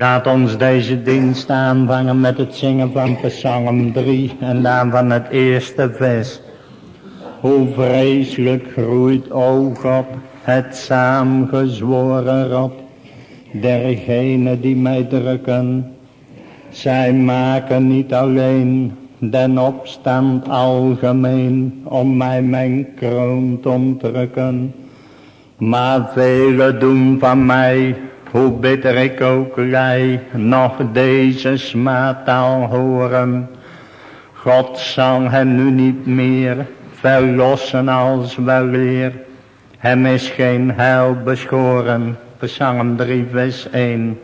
Laat ons deze dienst aanvangen met het zingen van Psalm 3 en dan van het eerste vers. Hoe vreselijk groeit, o God, het saamgezworen rot, dergenen die mij drukken. Zij maken niet alleen den opstand algemeen om mij mijn kroon te ontrukken, maar velen doen van mij hoe bitter ik ook lei, nog deze smaattaal horen. God zal hen nu niet meer verlossen als weleer. Hem is geen heil beschoren. Psalm 3 vers 1.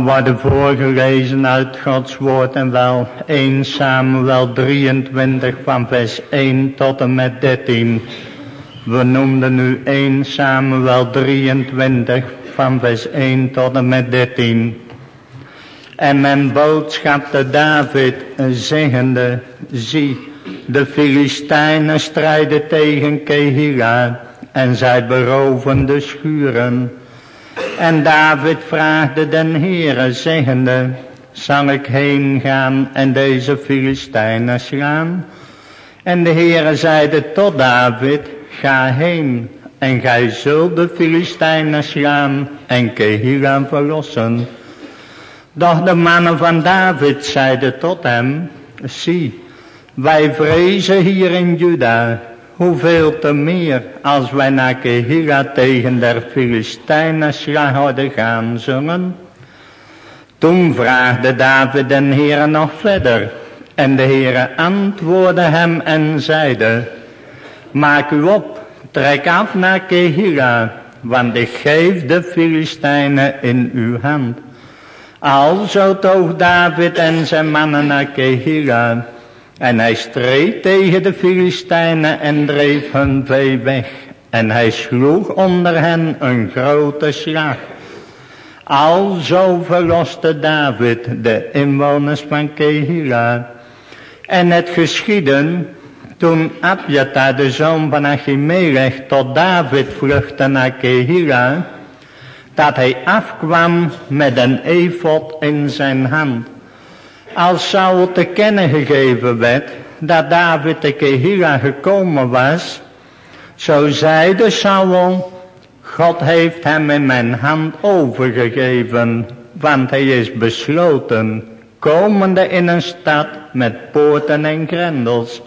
We worden voorgelezen uit Gods woord en wel 1 Samuel 23 van vers 1 tot en met 13. We noemden nu 1 Samuel 23 van vers 1 tot en met 13. En men boodschapte David zeggende, zie, de Filistijnen strijden tegen Kehila en zij beroven de schuren en David vraagde den Heere, zeggende, zal ik heen gaan en deze Filistijnen slaan? En de Heere zeide tot David, ga heen en gij zult de Filistijnen slaan en Kehila verlossen. Doch de mannen van David zeiden tot hem, zie, Wij vrezen hier in Juda, hoeveel te meer als wij naar Kehira tegen der Filistijnen hadden gaan zingen. Toen vraagde David den Heere nog verder. En de Heere antwoordde hem en zeide, Maak u op, trek af naar Kehira, want ik geef de Filistijnen in uw hand. Alzo toog David en zijn mannen naar Kehira. En hij streed tegen de Filistijnen en dreef hun vee weg. En hij sloeg onder hen een grote slag. Alzo verloste David de inwoners van Kehira. En het geschieden toen Abjatar de zoon van Achimelech tot David vluchtte naar Kehira, dat hij afkwam met een efot in zijn hand. Als Saul te kennen gegeven werd dat David te Kehira gekomen was, zo zeide Saul, God heeft hem in mijn hand overgegeven, want hij is besloten, komende in een stad met poorten en grendels.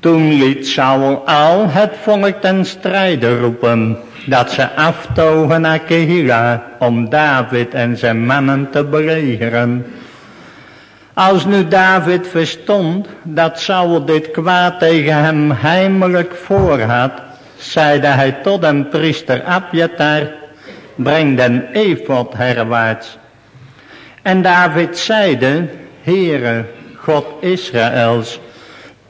Toen liet Saul al het volk ten strijde roepen, dat ze aftogen naar Kehira om David en zijn mannen te belegeren. Als nu David verstond dat Saul dit kwaad tegen hem heimelijk voorhad, zeide hij tot een priester Abjatar, breng den efot herwaarts. En David zeide, Heere, God Israëls,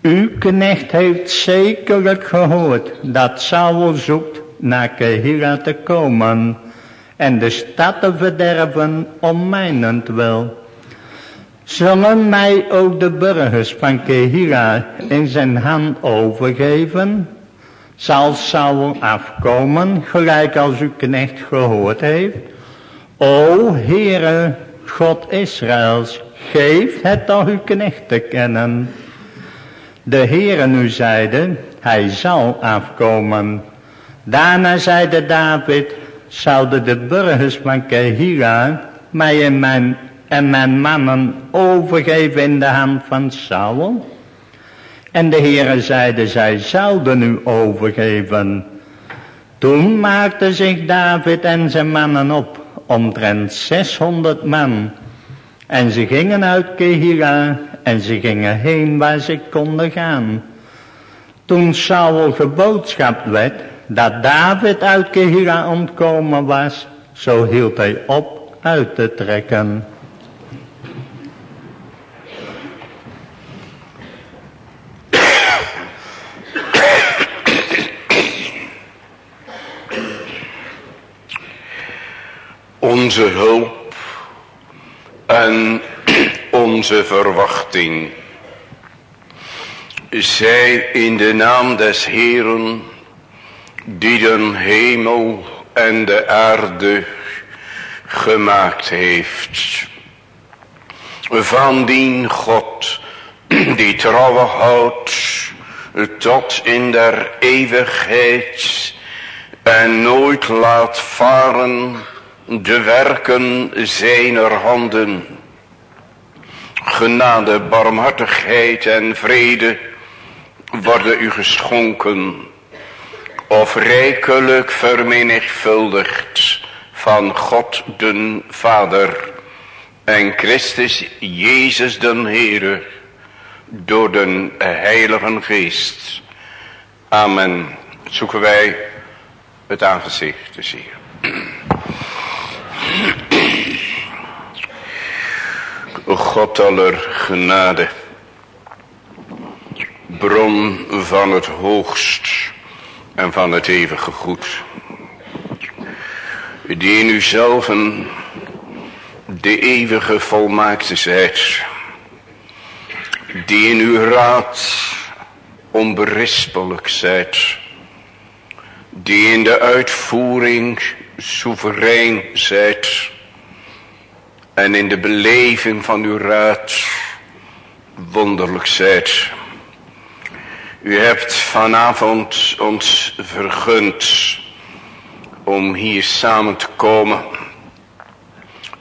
uw knecht heeft zekerlijk gehoord dat Saul zoekt naar Kehira te komen en de stad te verderven om mijnentwil. Zullen mij ook de burgers van Kehira in zijn hand overgeven? Zal Saul afkomen, gelijk als uw knecht gehoord heeft? O Heere, God Israëls, geef het toch uw knecht te kennen. De Heere nu zeide, hij zal afkomen. Daarna zeide David, zouden de burgers van Kehira mij en mijn, en mijn mannen overgeven in de hand van Saul? En de Heere zeide, zij zouden u overgeven. Toen maakte zich David en zijn mannen op, omtrent 600 man. En ze gingen uit Kehira en ze gingen heen waar ze konden gaan. Toen Saul geboodschapt werd dat David uit Kehira ontkomen was, zo hield hij op uit te trekken. Onze hulp en onze verwachting. Zij in de naam des Heeren, die de hemel en de aarde gemaakt heeft. Van dien God, die trouwe houdt tot in der eeuwigheid en nooit laat varen de werken zijner handen genade, barmhartigheid en vrede worden u geschonken of rijkelijk vermenigvuldigd van God den Vader en Christus Jezus den Heere door den Heiligen Geest. Amen. Zoeken wij het aangezicht te zien. God aller genade, bron van het hoogst en van het eeuwige goed, die in uzelven de eeuwige volmaakte zijt, die in uw raad onberispelijk zijt, die in de uitvoering soeverein zijt, en in de beleving van uw raad wonderlijk zijt. U hebt vanavond ons vergund om hier samen te komen,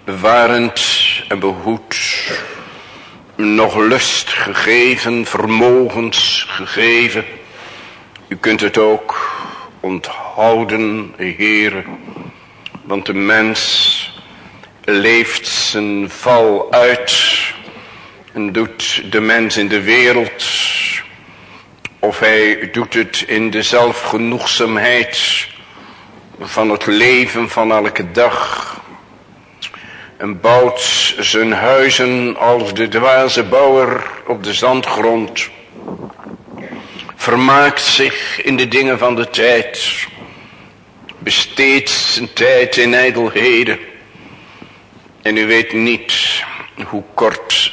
bewarend en behoed nog lust gegeven, vermogens gegeven. U kunt het ook onthouden, Heere, want de mens leeft zijn val uit en doet de mens in de wereld, of hij doet het in de zelfgenoegzaamheid van het leven van elke dag, en bouwt zijn huizen als de dwaze bouwer op de zandgrond, vermaakt zich in de dingen van de tijd, besteedt zijn tijd in ijdelheden, en u weet niet hoe kort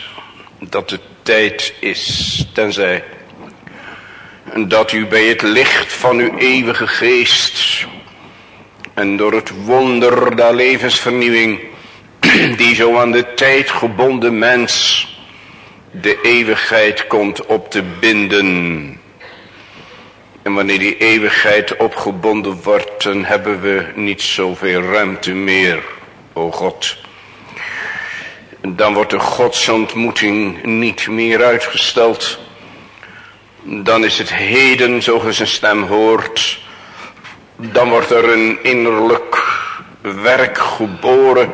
dat de tijd is, tenzij dat u bij het licht van uw eeuwige geest en door het wonder der levensvernieuwing die zo aan de tijd gebonden mens de eeuwigheid komt op te binden. En wanneer die eeuwigheid opgebonden wordt, dan hebben we niet zoveel ruimte meer, o God. Dan wordt de godsontmoeting niet meer uitgesteld. Dan is het heden, zo ge zijn stem hoort. Dan wordt er een innerlijk werk geboren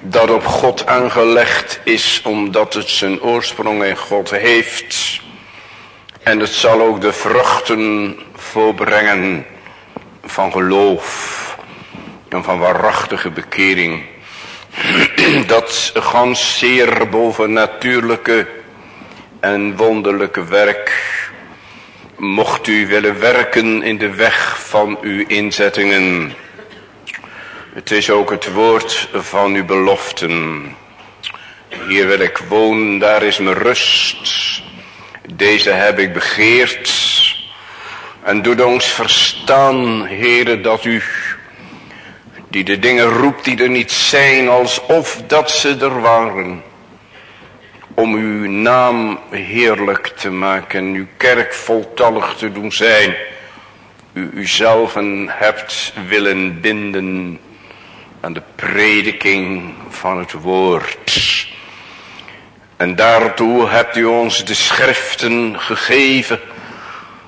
dat op God aangelegd is omdat het zijn oorsprong in God heeft. En het zal ook de vruchten voorbrengen van geloof en van waarachtige bekering. Dat gans zeer bovennatuurlijke en wonderlijke werk mocht u willen werken in de weg van uw inzettingen het is ook het woord van uw beloften. Hier wil ik wonen, daar is mijn rust. Deze heb ik begeerd. En doe ons verstaan, heren, dat u, die de dingen roept die er niet zijn, alsof dat ze er waren. Om uw naam heerlijk te maken, uw kerk voltallig te doen zijn. U uzelfen hebt willen binden aan de prediking van het woord. En daartoe hebt u ons de schriften gegeven,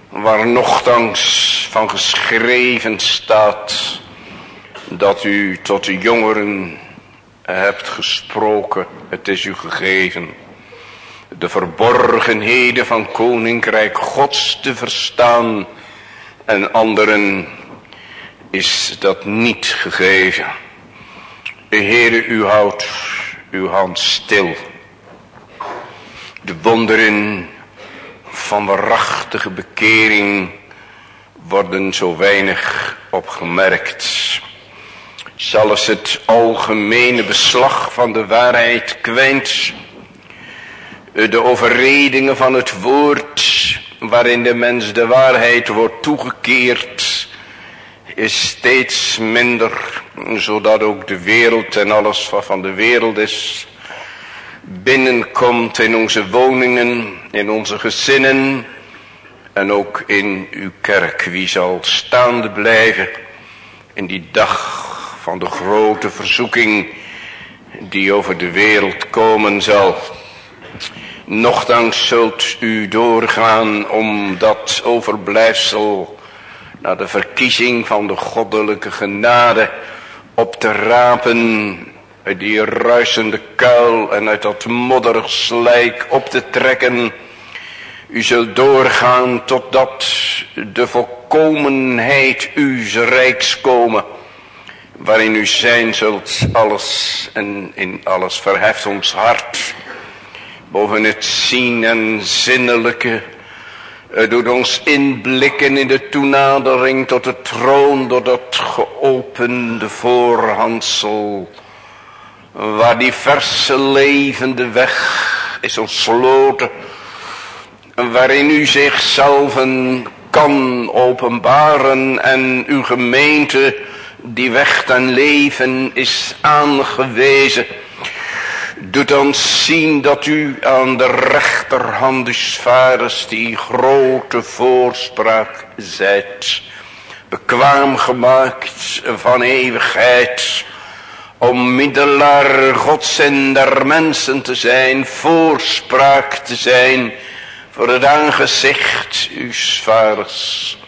waar nogthans van geschreven staat, dat u tot de jongeren hebt gesproken, het is u gegeven. De verborgenheden van koninkrijk gods te verstaan en anderen is dat niet gegeven. Heere, u houdt uw hand stil. De wonderen van waarachtige bekering worden zo weinig opgemerkt. Zelfs het algemene beslag van de waarheid kwijnt. De overredingen van het woord waarin de mens de waarheid wordt toegekeerd is steeds minder, zodat ook de wereld en alles wat van de wereld is, binnenkomt in onze woningen, in onze gezinnen en ook in uw kerk. Wie zal staande blijven in die dag van de grote verzoeking die over de wereld komen zal. Nochtans zult u doorgaan om dat overblijfsel naar de verkiezing van de goddelijke genade op te rapen uit die ruisende kuil en uit dat modderig slijk op te trekken. U zult doorgaan totdat de volkomenheid uws rijks komen. Waarin u zijn zult alles en in alles verheft ons hart. Boven het zien en zinnelijke het doet ons inblikken in de toenadering tot de troon door dat geopende voorhandsel. Waar die verse levende weg is ontsloten. Waarin u zichzelf kan openbaren en uw gemeente die weg ten leven is aangewezen doet ons zien dat u aan de rechterhand des vaders die grote voorspraak zijt. Bekwaam gemaakt van eeuwigheid om middelaar gods en der mensen te zijn, voorspraak te zijn voor het aangezicht uw vaders.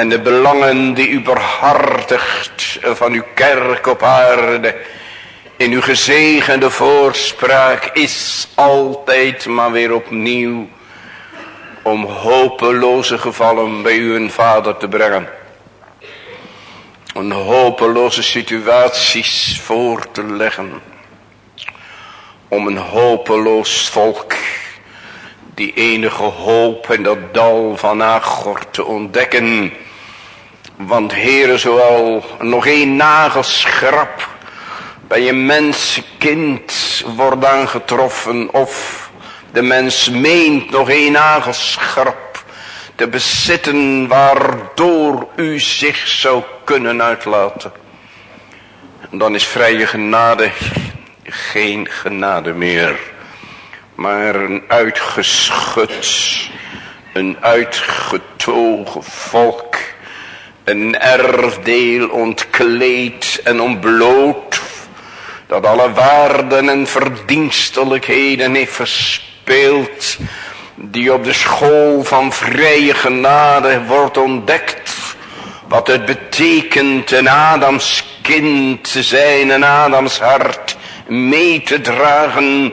En de belangen die u behartigt van uw kerk op aarde, in uw gezegende voorspraak is altijd maar weer opnieuw om hopeloze gevallen bij uw vader te brengen. Een hopeloze situaties voor te leggen. Om een hopeloos volk die enige hoop in dat dal van Agor te ontdekken. Want heren, zowel nog één nagelschrap bij een mensenkind wordt aangetroffen of de mens meent nog één nagelschrap te bezitten waardoor u zich zou kunnen uitlaten. Dan is vrije genade geen genade meer, maar een uitgeschud, een uitgetogen volk, een erfdeel ontkleed en ontbloot, dat alle waarden en verdienstelijkheden heeft verspeeld, die op de school van vrije genade wordt ontdekt, wat het betekent een Adams kind te zijn, een Adams hart mee te dragen,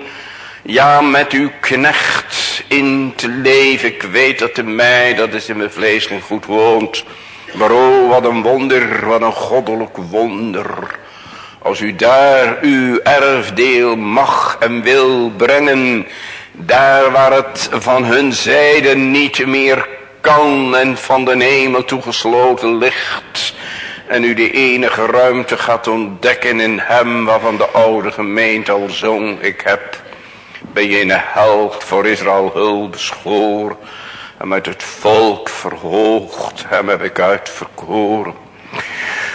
ja met uw knecht in te leven. Ik weet dat in mij, dat is in mijn vlees geen goed woont. Maar oh, wat een wonder, wat een goddelijk wonder. Als u daar uw erfdeel mag en wil brengen, daar waar het van hun zijde niet meer kan en van de hemel toegesloten ligt. En u de enige ruimte gaat ontdekken in hem waarvan de oude gemeente al zong. Ik heb bij je held voor Israël hulp beschoren. En met het volk verhoogd, hem heb ik uitverkoren.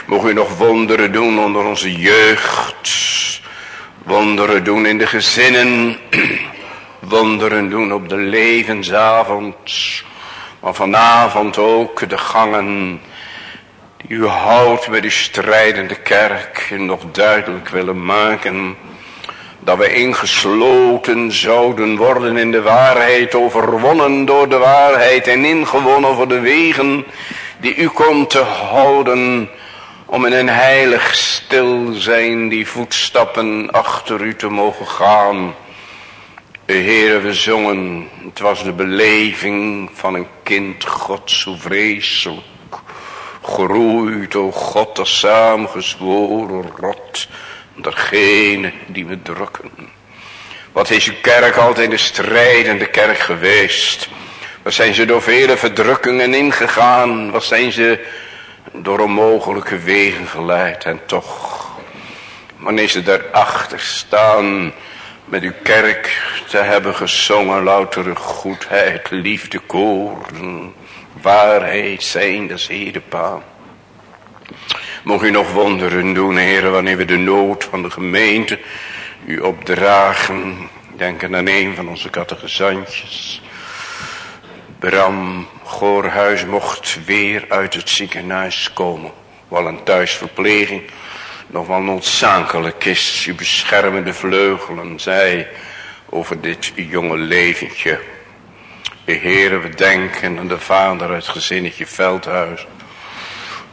Mogen u nog wonderen doen onder onze jeugd. Wonderen doen in de gezinnen. Wonderen doen op de levensavond. Maar vanavond ook de gangen die u houdt bij de strijdende kerk. Nog duidelijk willen maken. Dat we ingesloten zouden worden in de waarheid. Overwonnen door de waarheid en ingewonnen voor de wegen die u komt te houden om in een heilig stil zijn die voetstappen achter u te mogen gaan. Heere, we zongen, het was de beleving van een kind God zo vreselijk. Groeit, o God, als samengezworen rot, dergene die we drukken. Wat is uw kerk altijd de strijdende kerk geweest? Wat zijn ze door vele verdrukkingen ingegaan? Wat zijn ze door onmogelijke wegen geleid? En toch, wanneer ze daarachter staan met uw kerk te hebben gezongen, loutere goedheid, liefde, koorden, waarheid zijn, dat is Hedepaan. Mocht u nog wonderen doen, heren, wanneer we de nood van de gemeente u opdragen. Denken aan een van onze catechizantjes. Bram Goorhuis mocht weer uit het ziekenhuis komen. Wel een thuisverpleging nog wel noodzakelijk is. U beschermende vleugelen zij over dit jonge leventje. Heere, we denken aan de vader uit gezinnetje Veldhuis.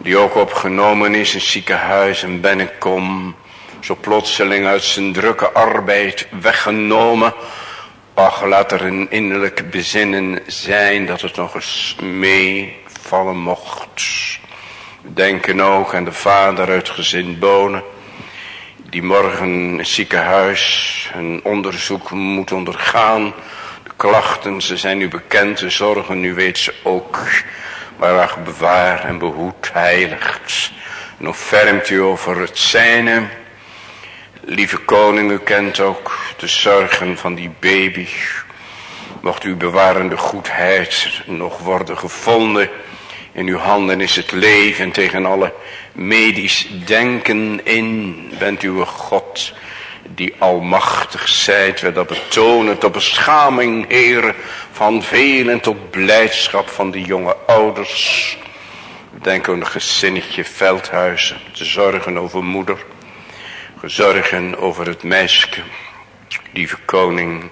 Die ook opgenomen is in ziekenhuis en Bennekom. Zo plotseling uit zijn drukke arbeid weggenomen. Ach, laat er een innerlijk bezinnen zijn dat het nog eens meevallen mocht. Denken ook aan de vader uit gezin Bonen. Die morgen in het ziekenhuis een onderzoek moet ondergaan. De klachten, ze zijn nu bekend. De zorgen, nu weet ze ook. Maar ach, bewaar en behoed, heiligt. Nog fermt u over het zijne. Lieve koning, u kent ook de zorgen van die baby. Mocht uw bewarende goedheid nog worden gevonden in uw handen is het leven tegen alle medisch denken in. Bent uw God die almachtig zijt. We dat betonen tot beschaming, Heer, van velen tot blijdschap van die jonge ouders. Denk aan een gezinnetje veldhuizen, te zorgen over moeder. gezorgen over het meisje. Lieve koning,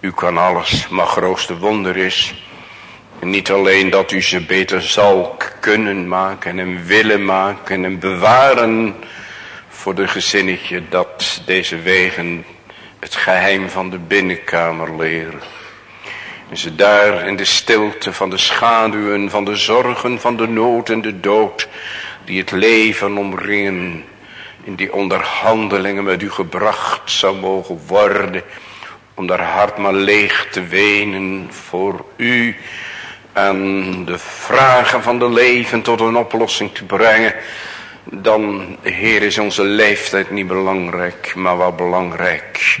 u kan alles, maar grootste wonder is. niet alleen dat u ze beter zal kunnen maken en willen maken en bewaren voor de gezinnetje dat deze wegen het geheim van de binnenkamer leren. En ze daar in de stilte van de schaduwen, van de zorgen, van de nood en de dood, die het leven omringen, in die onderhandelingen met u gebracht zou mogen worden, om daar hart maar leeg te wenen voor u en de vragen van de leven tot een oplossing te brengen, dan, Heer, is onze leeftijd niet belangrijk, maar wel belangrijk.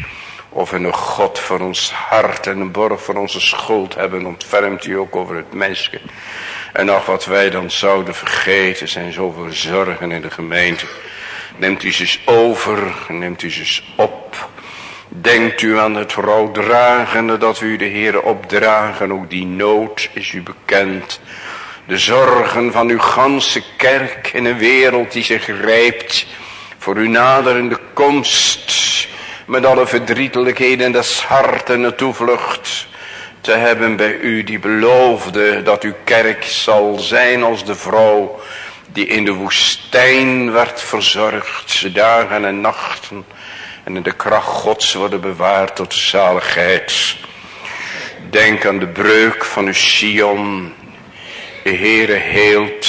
Of we een God voor ons hart en een borg voor onze schuld hebben, ontfermt u ook over het mensje. En nog wat wij dan zouden vergeten, zijn zoveel zorgen in de gemeente. Neemt u ze over, neemt u ze op. Denkt u aan het rouwdragende dat u de Heer opdragen, ook die nood is u bekend. De zorgen van uw ganse kerk in een wereld die zich grijpt voor uw naderende komst. Met alle verdrietelijkheden des harten en toevlucht te hebben bij u die beloofde dat uw kerk zal zijn als de vrouw die in de woestijn werd verzorgd, dagen en nachten en in de kracht gods worden bewaard tot de zaligheid. Denk aan de breuk van uw Sion. De Heere heelt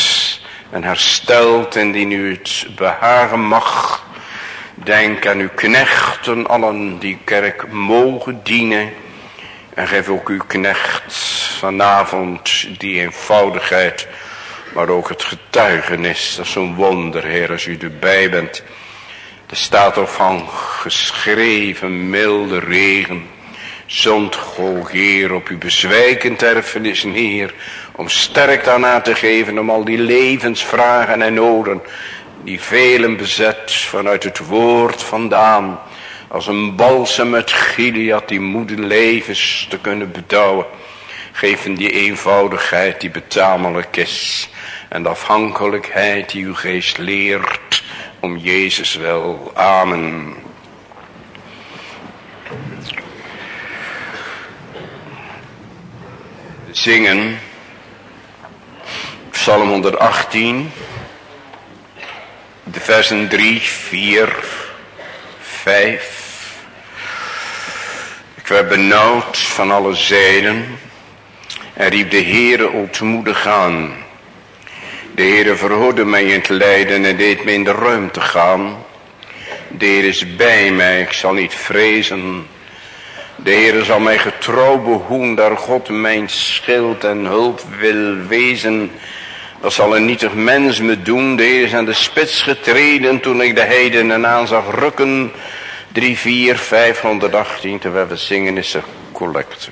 en herstelt indien u het behagen mag. Denk aan uw knechten, allen die kerk mogen dienen. En geef ook uw knecht vanavond die eenvoudigheid, maar ook het getuigenis. Dat is zo'n wonder, Heer, als u erbij bent. Er staat ook van geschreven milde regen. Zond Heer op uw bezwijkend erfenis neer. Om sterk daarna te geven om al die levensvragen en noden. Die velen bezet vanuit het woord vandaan. Als een balsem met Gilead die moede levens te kunnen bedouwen. Geven die eenvoudigheid die betamelijk is. En de afhankelijkheid die uw geest leert om Jezus wel. Amen. Zingen. Psalm 118. De versen 3, 4, 5. Ik werd benauwd van alle zijden. En riep de Heere ontmoedig aan. De Heere verhoorde mij in het lijden en deed me in de ruimte gaan. De Heer is bij mij, ik zal niet vrezen. De Heer zal mij getrouw behoen, daar God mijn schild en hulp wil wezen. Dat zal een nietig mens me doen. De Heer is aan de spits getreden toen ik de heidenen aan zag rukken. 3, 4, 518, terwijl we zingen is er collecte.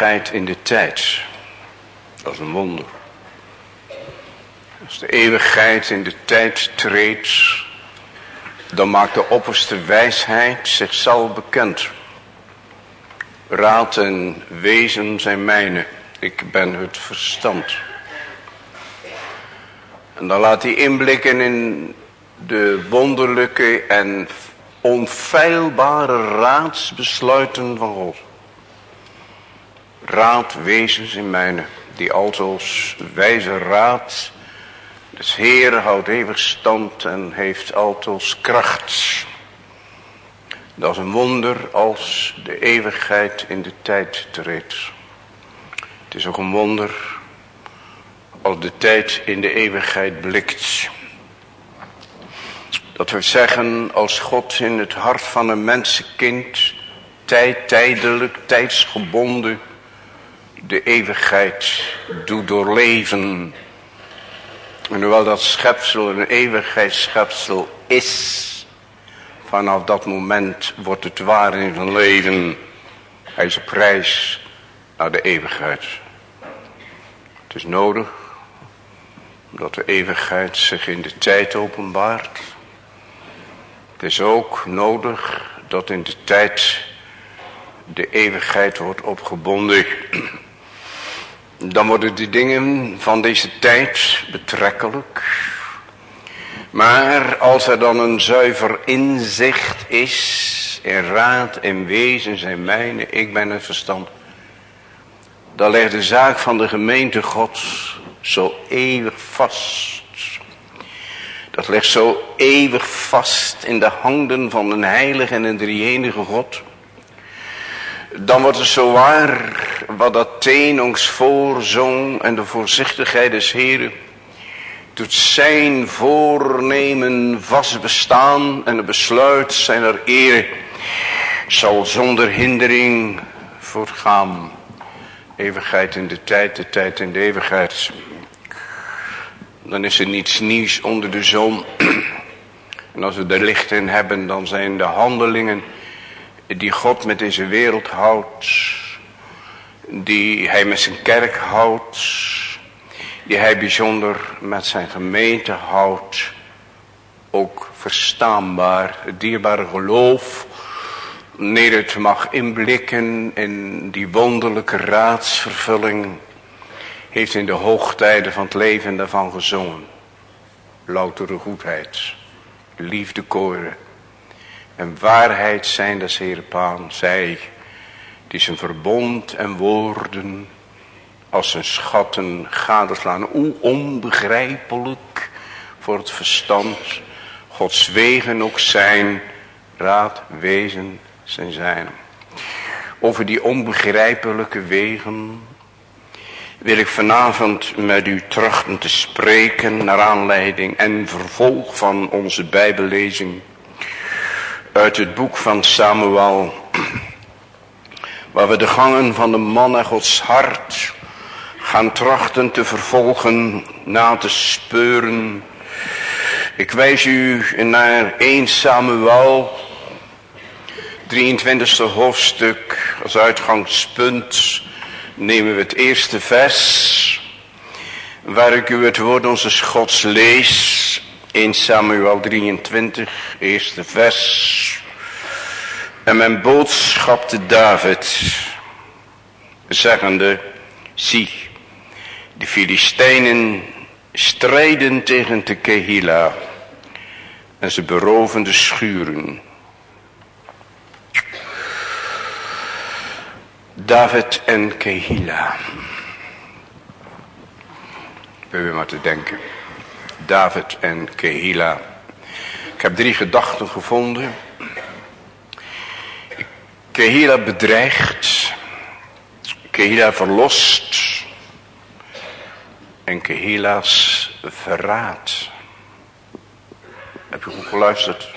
Eeuwigheid in de tijd. Dat is een wonder. Als de eeuwigheid in de tijd treedt, dan maakt de opperste wijsheid zichzelf bekend. Raad en wezen zijn mijne, ik ben het verstand. En dan laat hij inblikken in de wonderlijke en onfeilbare raadsbesluiten van God. Raad wezens in mijne, die altoos wijze raad des Heer houdt eeuwig stand en heeft altoos kracht. Dat is een wonder als de eeuwigheid in de tijd treedt. Het is ook een wonder als de tijd in de eeuwigheid blikt. Dat we zeggen als God in het hart van een mensenkind tijd, tijdelijk, tijdsgebonden de eeuwigheid doet doorleven. En hoewel dat schepsel een eeuwigheidsschepsel is, vanaf dat moment wordt het waar in zijn leven. Hij is op prijs naar de eeuwigheid. Het is nodig dat de eeuwigheid zich in de tijd openbaart. Het is ook nodig dat in de tijd de eeuwigheid wordt opgebonden. Dan worden de dingen van deze tijd betrekkelijk. Maar als er dan een zuiver inzicht is, in raad en wezen zijn mijne, ik ben het verstand. Dan ligt de zaak van de gemeente gods zo eeuwig vast. Dat ligt zo eeuwig vast in de handen van een heilige en een drieënige God. Dan wordt het zo waar wat dat teen ons voorzong en de voorzichtigheid des Heren. Doet zijn voornemen vast bestaan en het besluit zijn er eer zal zonder hindering voortgaan. Eeuwigheid in de tijd, de tijd in de eeuwigheid. Dan is er niets nieuws onder de zon. En als we er licht in hebben, dan zijn de handelingen die God met deze wereld houdt. Die hij met zijn kerk houdt. Die hij bijzonder met zijn gemeente houdt. Ook verstaanbaar, het dierbare geloof. Wanneer het mag inblikken in die wonderlijke raadsvervulling heeft in de hoogtijden van het leven daarvan gezongen. Loutere goedheid, liefde koren en waarheid zijn des Heere Paan. Zij die zijn verbond en woorden als zijn schatten gadeslaan. Hoe onbegrijpelijk voor het verstand Gods wegen ook zijn, raad, wezen zijn zijn. Over die onbegrijpelijke wegen wil ik vanavond met u trachten te spreken naar aanleiding en vervolg van onze bijbellezing uit het boek van Samuel, waar we de gangen van de man naar Gods hart gaan trachten te vervolgen, na te speuren. Ik wijs u naar 1 Samuel, 23e hoofdstuk, als uitgangspunt nemen we het eerste vers, waar ik u het woord onze Gods lees, 1 Samuel 23, eerste vers. En mijn boodschapte David, zeggende, zie, de Filistijnen strijden tegen de Kehila en ze beroven de schuren. David en Kehila. We maar te denken. David en Kehila. Ik heb drie gedachten gevonden. Kehila bedreigt. Kehila verlost. En Kehila's verraad. Heb je goed geluisterd?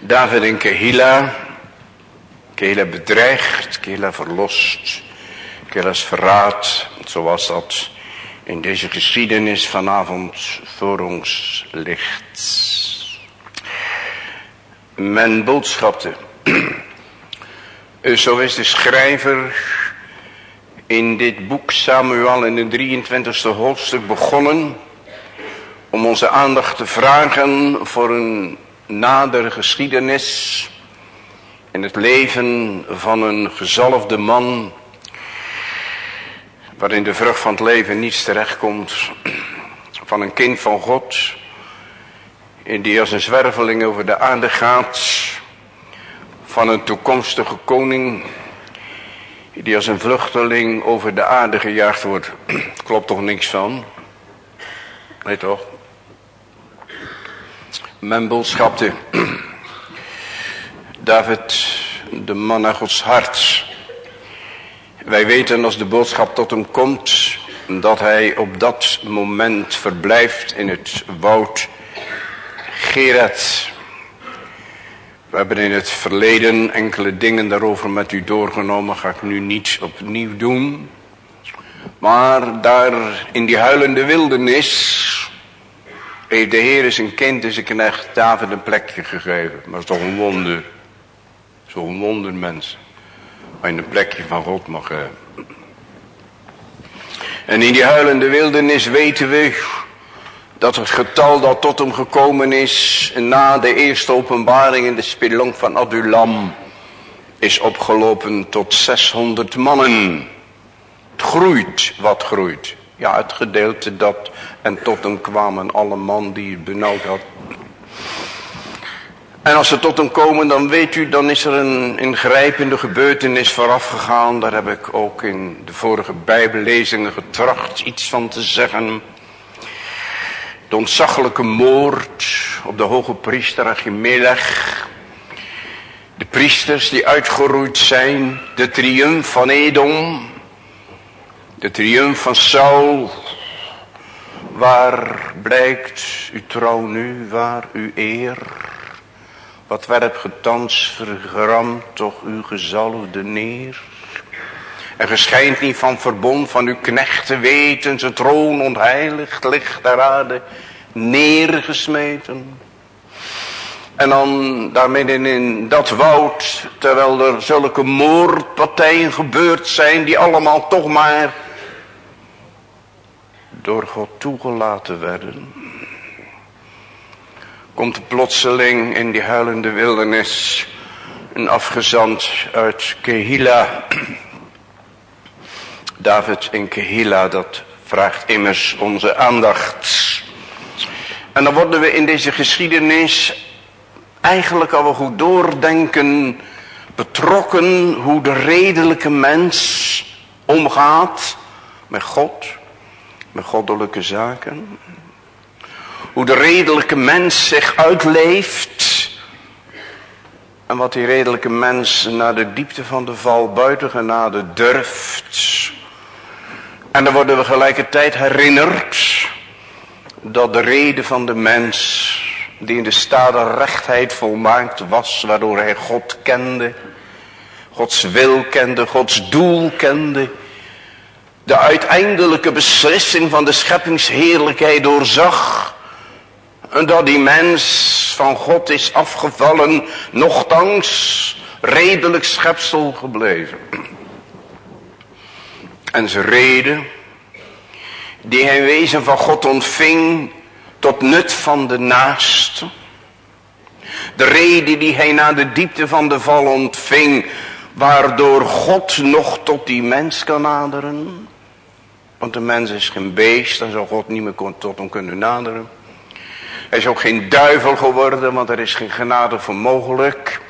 David en Kehila. Kehila bedreigt, Kehila verlost. Kehila's verraad. Zoals dat in deze geschiedenis vanavond voor ons ligt. Men boodschapte. Zo is de schrijver in dit boek Samuel in de 23e hoofdstuk begonnen om onze aandacht te vragen voor een nadere geschiedenis in het leven van een gezalfde man waarin de vrucht van het leven niets terechtkomt van een kind van God in die als een zwerveling over de aarde gaat van een toekomstige koning die als een vluchteling over de aarde gejaagd wordt. Klopt toch niks van? Nee toch? Men boodschapte. David, de man naar Gods hart. Wij weten als de boodschap tot hem komt, dat hij op dat moment verblijft in het woud Gerard. We hebben in het verleden enkele dingen daarover met u doorgenomen. Ga ik nu niet opnieuw doen. Maar daar in die huilende wildernis heeft de Heer zijn kind en zijn knecht David een plekje gegeven. Maar dat is toch een wonder. Zo'n wonder mensen. Je een plekje van God mag hebben. En in die huilende wildernis weten we dat het getal dat tot hem gekomen is na de eerste openbaring in de spelonk van Adulam is opgelopen tot 600 mannen. Het groeit wat groeit. Ja, het gedeelte dat en tot hem kwamen alle man die het benauwd had. En als ze tot hem komen, dan weet u, dan is er een ingrijpende gebeurtenis vooraf gegaan. Daar heb ik ook in de vorige bijbellezingen getracht iets van te zeggen. De ontzaglijke moord op de hoge priester Achimelech. De priesters die uitgeroeid zijn. De triumf van Edom. De triumf van Saul. Waar blijkt uw trouw nu, waar uw eer? Wat werp getans vergram toch uw gezalfde neer? En geschijnt niet van verbond van uw knechten weten, zijn troon ontheiligd ligt daar aarde neergesmeten. En dan daarmee in dat woud, terwijl er zulke moordpartijen gebeurd zijn, die allemaal toch maar door God toegelaten werden. Komt plotseling in die huilende wildernis een afgezant uit Kehila David in Kehila, dat vraagt immers onze aandacht. En dan worden we in deze geschiedenis eigenlijk al wel goed doordenken, betrokken hoe de redelijke mens omgaat met God, met goddelijke zaken. Hoe de redelijke mens zich uitleeft. En wat die redelijke mens naar de diepte van de val buiten genade durft en dan worden we gelijkertijd herinnerd dat de reden van de mens die in de stade rechtheid volmaakt was, waardoor hij God kende, Gods wil kende, Gods doel kende, de uiteindelijke beslissing van de scheppingsheerlijkheid doorzag, dat die mens van God is afgevallen, nochtans redelijk schepsel gebleven. En zijn reden, die hij wezen van God ontving, tot nut van de naaste. De reden die hij na de diepte van de val ontving, waardoor God nog tot die mens kan naderen. Want de mens is geen beest, dan zou God niet meer tot hem kunnen naderen. Hij is ook geen duivel geworden, want er is geen genade voor mogelijk.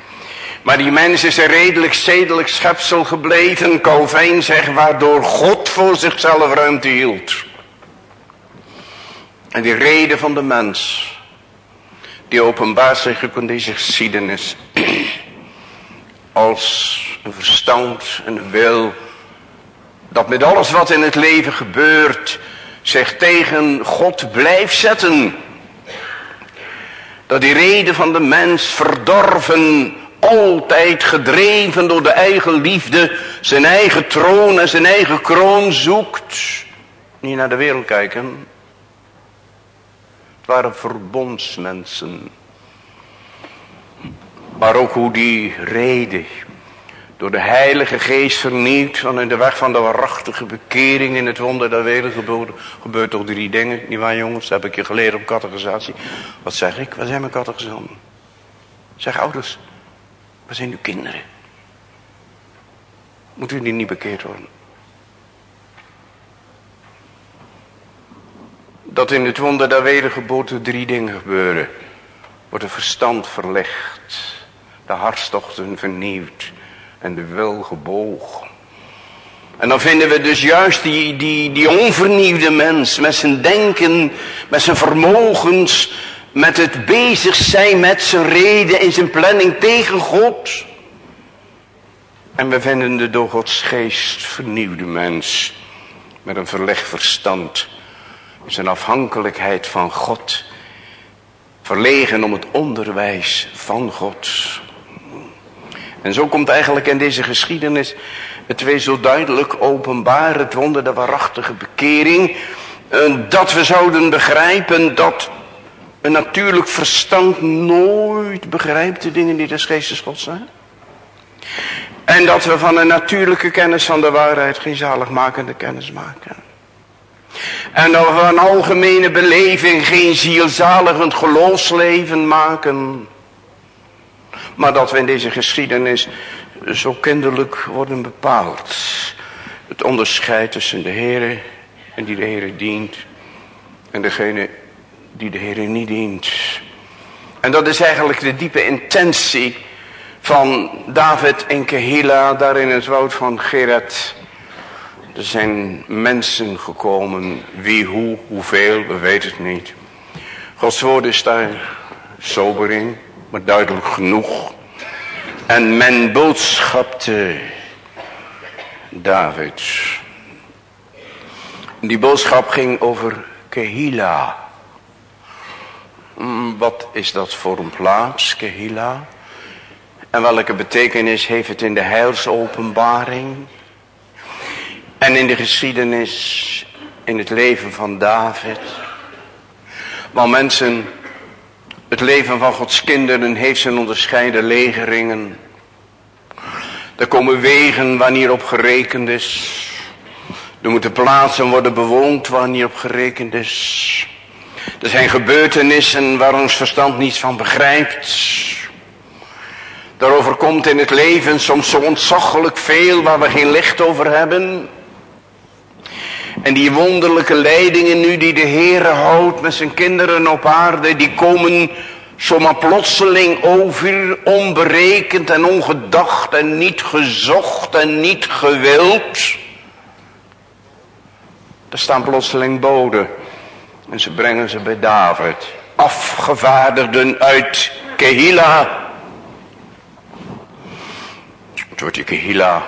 Maar die mens is een redelijk zedelijk schepsel gebleven. Calvijn zegt waardoor God voor zichzelf ruimte hield. En die reden van de mens. Die openbaart zich ook in deze geschiedenis. Als een verstand en een wil. Dat met alles wat in het leven gebeurt. Zich tegen God blijft zetten. Dat die reden van de mens verdorven altijd gedreven door de eigen liefde, zijn eigen troon en zijn eigen kroon zoekt. Niet naar de wereld kijken. Het waren verbondsmensen. Maar ook hoe die reden door de heilige geest vernieuwd van in de weg van de waarachtige bekering in het wonder der wedergeboorte gebeurt toch drie dingen, niet waar jongens? Dat heb ik je geleerd op catechisatie. Wat zeg ik? Wat zijn mijn catechisaten? Zeg ouders, waar zijn uw kinderen? Moeten die niet bekeerd worden? Dat in het wonder der wedergeboorte drie dingen gebeuren. Wordt het verstand verlegd, de hartstochten vernieuwd en de wil gebogen. En dan vinden we dus juist die, die, die onvernieuwde mens met zijn denken, met zijn vermogens, met het bezig zijn met zijn reden in zijn planning tegen God. En we vinden de door Gods geest vernieuwde mens met een verleg verstand, zijn afhankelijkheid van God, verlegen om het onderwijs van God. En zo komt eigenlijk in deze geschiedenis het twee zo duidelijk openbaar, het wonder de waarachtige bekering, dat we zouden begrijpen dat een natuurlijk verstand nooit begrijpt de dingen die des geestes God zijn. En dat we van een natuurlijke kennis van de waarheid geen zaligmakende kennis maken. En dat we van algemene beleving geen zielzaligend geloofsleven maken. Maar dat we in deze geschiedenis zo kinderlijk worden bepaald. Het onderscheid tussen de Heer en die de Heer dient. En degene die de Heer niet dient. En dat is eigenlijk de diepe intentie van David en Kehila daar in het woud van Gerard. Er zijn mensen gekomen, wie, hoe, hoeveel, we weten het niet. Gods woord is daar sober in, maar duidelijk genoeg. En men boodschapte David. Die boodschap ging over Kehila. Hmm, wat is dat voor een plaats, Kehila? En welke betekenis heeft het in de heilsopenbaring? En in de geschiedenis, in het leven van David? Want mensen, het leven van Gods kinderen heeft zijn onderscheiden legeringen. Er komen wegen waar niet op gerekend is. Er moeten plaatsen worden bewoond waar niet op gerekend is. Er zijn gebeurtenissen waar ons verstand niets van begrijpt. Daarover komt in het leven soms zo ontzaglijk veel waar we geen licht over hebben. En die wonderlijke leidingen nu die de Heere houdt met zijn kinderen op aarde, die komen zomaar plotseling over, onberekend en ongedacht en niet gezocht en niet gewild. Er staan plotseling boden en ze brengen ze bij David. Afgevaardigden uit Kehila het woordje Kehila,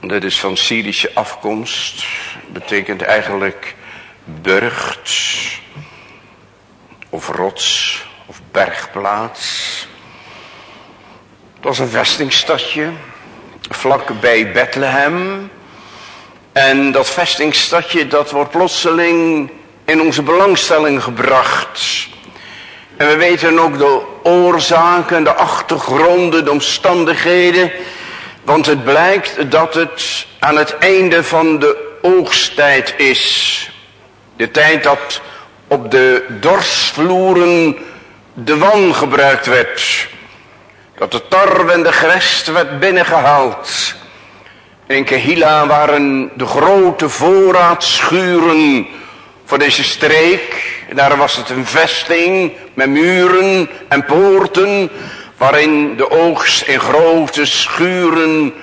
dat is van Syrische afkomst, betekent eigenlijk burcht of rots of bergplaats. Het was een vestingstadje vlak bij Bethlehem. En dat vestingstadje dat wordt plotseling in onze belangstelling gebracht. En we weten ook de oorzaken, de achtergronden, de omstandigheden. Want het blijkt dat het aan het einde van de oogsttijd is. De tijd dat op de dorsvloeren de wan gebruikt werd. Dat de tarwe en de gerest werd binnengehaald. In Kehila waren de grote voorraadschuren voor deze streek. Daar was het een vesting met muren en poorten. Waarin de oogst in grote schuren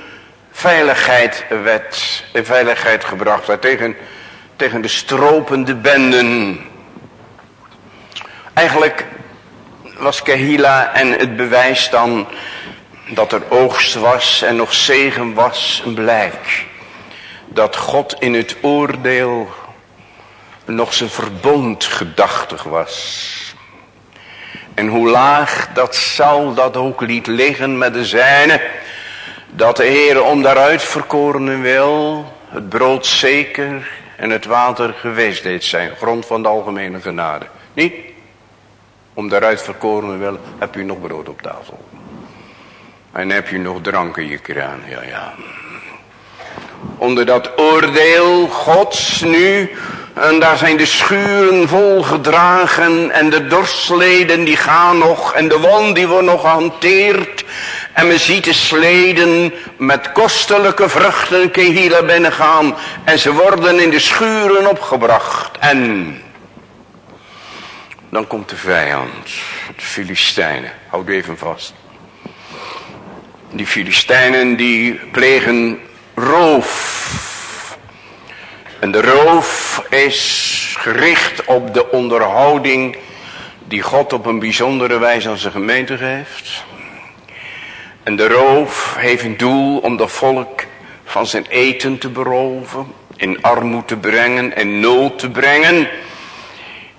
veiligheid werd. Veiligheid gebracht tegen, tegen de stropende benden. Eigenlijk was Kehila en het bewijs dan dat er oogst was en nog zegen was een blijk. Dat God in het oordeel nog zijn verbond gedachtig was. En hoe laag dat Saul dat ook liet liggen met de zijne. Dat de Heer om daaruit verkorenen wil. Het brood zeker en het water geweest deed zijn. Grond van de algemene genade. Niet? Om daaruit verkorenen wil heb u nog brood op tafel. En heb je nog drank in je kraan, ja, ja. Onder dat oordeel Gods nu, en daar zijn de schuren vol gedragen en de dorsleden die gaan nog en de wond die wordt nog gehanteerd. En men ziet de sleden met kostelijke vruchten Kehila binnengaan en ze worden in de schuren opgebracht. En dan komt de vijand, de Filistijnen, houd even vast. Die Filistijnen die plegen roof. En de roof is gericht op de onderhouding die God op een bijzondere wijze aan zijn gemeente geeft. En de roof heeft een doel om de volk van zijn eten te beroven, in armoede te brengen en nood te brengen.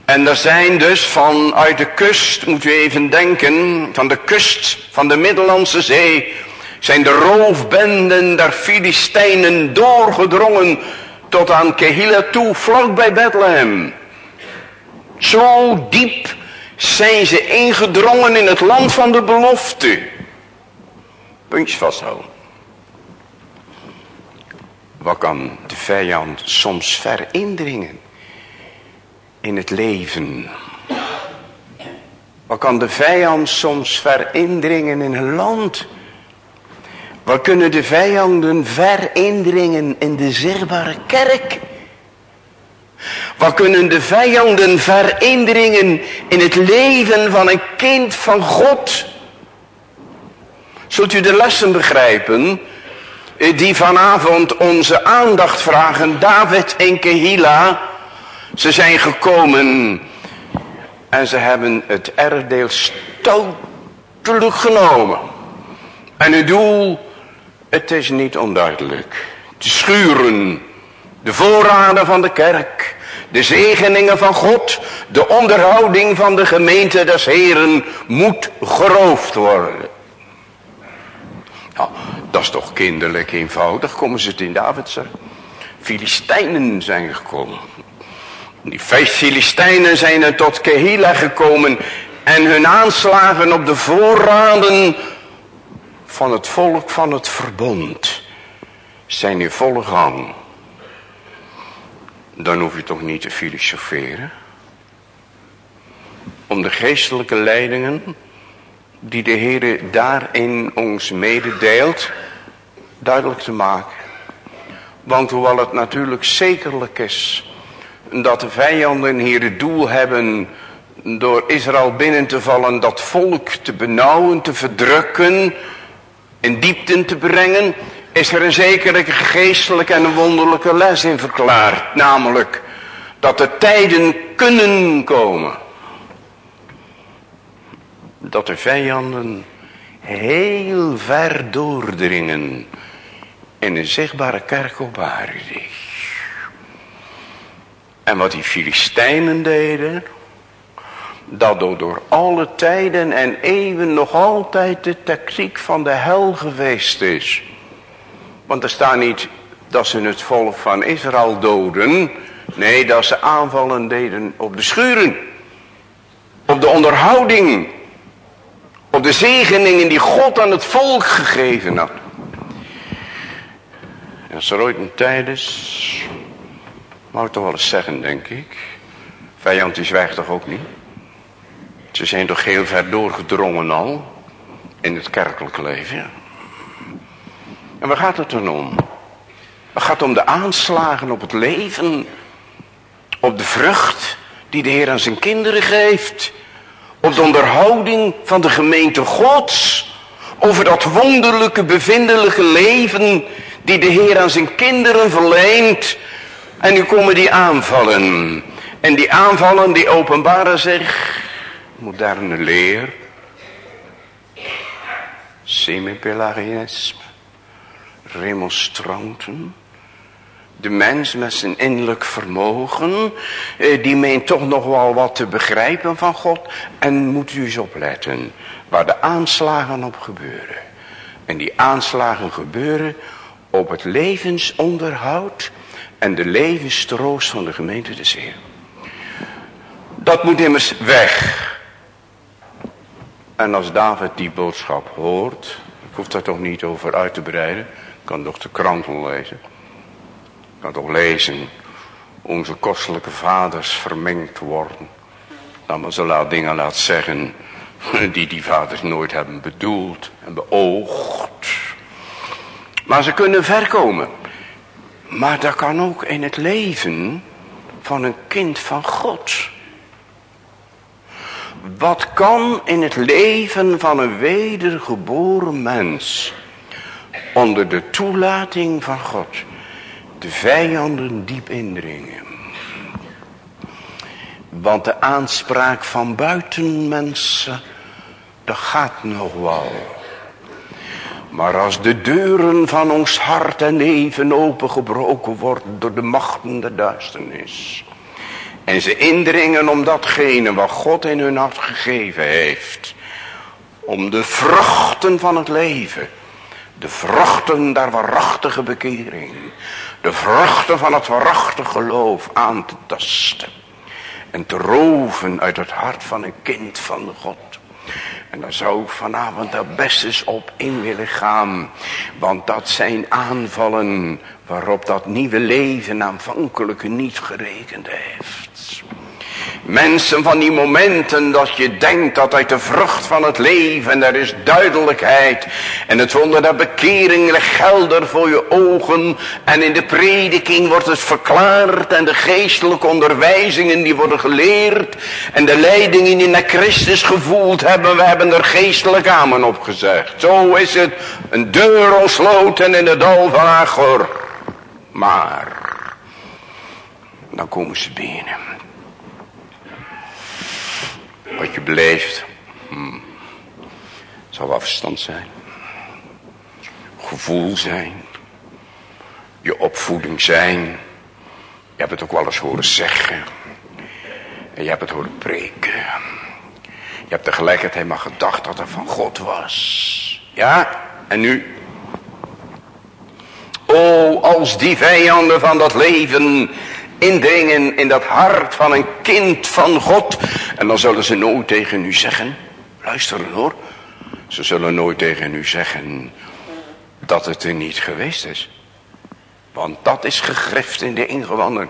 En er zijn dus vanuit de kust, moet u even denken, van de kust van de Middellandse Zee, zijn de roofbenden der Filistijnen doorgedrongen tot aan Kehila toe, vlak bij Bethlehem. Zo diep zijn ze ingedrongen in het land van de belofte. Puntje vasthouden. Wat kan de vijand soms ver indringen in het leven? Wat kan de vijand soms ver indringen in een land? Wat kunnen de vijanden ver indringen in de zichtbare kerk? Wat kunnen de vijanden ver indringen in het leven van een kind van God? Zult u de lessen begrijpen eh, die vanavond onze aandacht vragen? David en Kehila, ze zijn gekomen en ze hebben het erfdeel stotelijk genomen. En het doel, het is niet onduidelijk. Te schuren, de voorraden van de kerk, de zegeningen van God, de onderhouding van de gemeente des Heren moet geroofd worden. Nou, dat is toch kinderlijk eenvoudig. Komen ze het in Davidser. Filistijnen zijn gekomen. Die Filistijnen zijn er tot Kehila gekomen. En hun aanslagen op de voorraden van het volk van het verbond zijn in volle gang. Dan hoef je toch niet te filosoferen. Om de geestelijke leidingen die de Heer daarin ons mededeelt, duidelijk te maken. Want hoewel het natuurlijk zekerlijk is dat de vijanden hier het doel hebben door Israël binnen te vallen, dat volk te benauwen, te verdrukken, in diepten te brengen, is er een zekere geestelijke en een wonderlijke les in verklaard. Namelijk dat de tijden kunnen komen dat de vijanden heel ver doordringen in een zichtbare kerk op aarde. En wat die Filistijnen deden, dat door alle tijden en eeuwen nog altijd de tactiek van de hel geweest is. Want er staat niet dat ze het volk van Israël doden. Nee, dat ze aanvallen deden op de schuren. Op de onderhouding op de zegeningen die God aan het volk gegeven had. En als er ooit een tijd is, mag ik toch wel eens zeggen, denk ik. Vijand die zwijgt toch ook niet. Ze zijn toch heel ver doorgedrongen al. In het kerkelijk leven. En waar gaat het dan om? Het gaat om de aanslagen op het leven. Op de vrucht die de Heer aan zijn kinderen geeft. Op de onderhouding van de gemeente gods. Over dat wonderlijke bevindelijke leven die de Heer aan zijn kinderen verleent. En nu komen die aanvallen. En die aanvallen die openbaren zich moderne leer. Semi-Pelagianisme. Remonstranten. De mens met zijn innerlijk vermogen, eh, die meent toch nog wel wat te begrijpen van God. En moet u eens opletten waar de aanslagen op gebeuren. En die aanslagen gebeuren op het levensonderhoud en de levenstroost van de gemeente des Heer. Dat moet immers weg. En als David die boodschap hoort, hoef daar toch niet over uit te breiden. Ik kan toch de kranten lezen. Ik kan toch lezen. Onze kostelijke vaders vermengd worden. Dat men ze laat dingen laat zeggen. Die die vaders nooit hebben bedoeld en beoogd. Maar ze kunnen verkomen. Maar dat kan ook in het leven van een kind van God. Wat kan in het leven van een wedergeboren mens onder de toelating van God de vijanden diep indringen? Want de aanspraak van buitenmensen, dat gaat nog wel. Maar als de deuren van ons hart en leven opengebroken worden door de machten der duisternis. En ze indringen om datgene wat God in hun hart gegeven heeft. Om de vruchten van het leven. De vruchten der waarachtige bekering. De vruchten van het waarachtige geloof aan te tasten. En te roven uit het hart van een kind van God. En daar zou ik vanavond daar best eens op in willen gaan. Want dat zijn aanvallen waarop dat nieuwe leven aanvankelijk niet gerekend heeft. Mensen van die momenten dat je denkt dat uit de vrucht van het leven er is duidelijkheid. En het wonder der bekering ligt helder voor je ogen. En in de prediking wordt het verklaard. En de geestelijke onderwijzingen die worden geleerd. En de leidingen die naar Christus gevoeld hebben. We hebben er geestelijk amen op gezegd. Zo is het een deur ontsloten in het dal van Agor. Maar dan komen ze binnen. Wat je beleeft. Hmm. Zal verstand zijn. Gevoel zijn. Je opvoeding zijn. Je hebt het ook wel eens horen zeggen. En je hebt het horen preken. Je hebt tegelijkertijd maar gedacht dat er van God was. Ja, en nu? O, als die vijanden van dat leven indringen in dat hart van een kind van God. En dan zullen ze nooit tegen u zeggen, luisteren hoor. Ze zullen nooit tegen u zeggen dat het er niet geweest is. Want dat is gegrift in de ingewanden.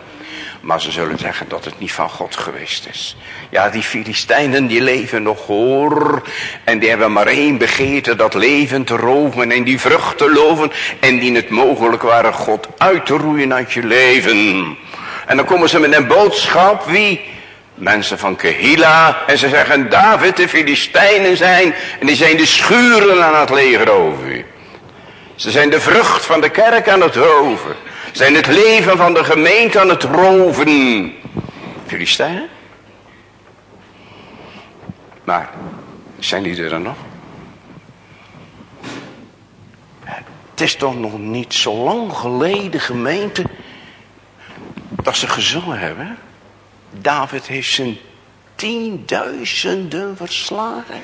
Maar ze zullen zeggen dat het niet van God geweest is. Ja, die Filistijnen die leven nog hoor. En die hebben maar één begeerte, dat leven te roven en die vrucht te loven. En die het mogelijk waren God uit te roeien uit je leven. En dan komen ze met een boodschap, wie? Mensen van Kehila. En ze zeggen, David, de Filistijnen zijn. En die zijn de schuren aan het leger over. Ze zijn de vrucht van de kerk aan het roven. Zijn het leven van de gemeente aan het roven. Filistijnen? Maar, zijn die er dan nog? Het is toch nog niet zo lang geleden gemeente dat ze gezongen hebben. David heeft zijn tienduizenden verslagen.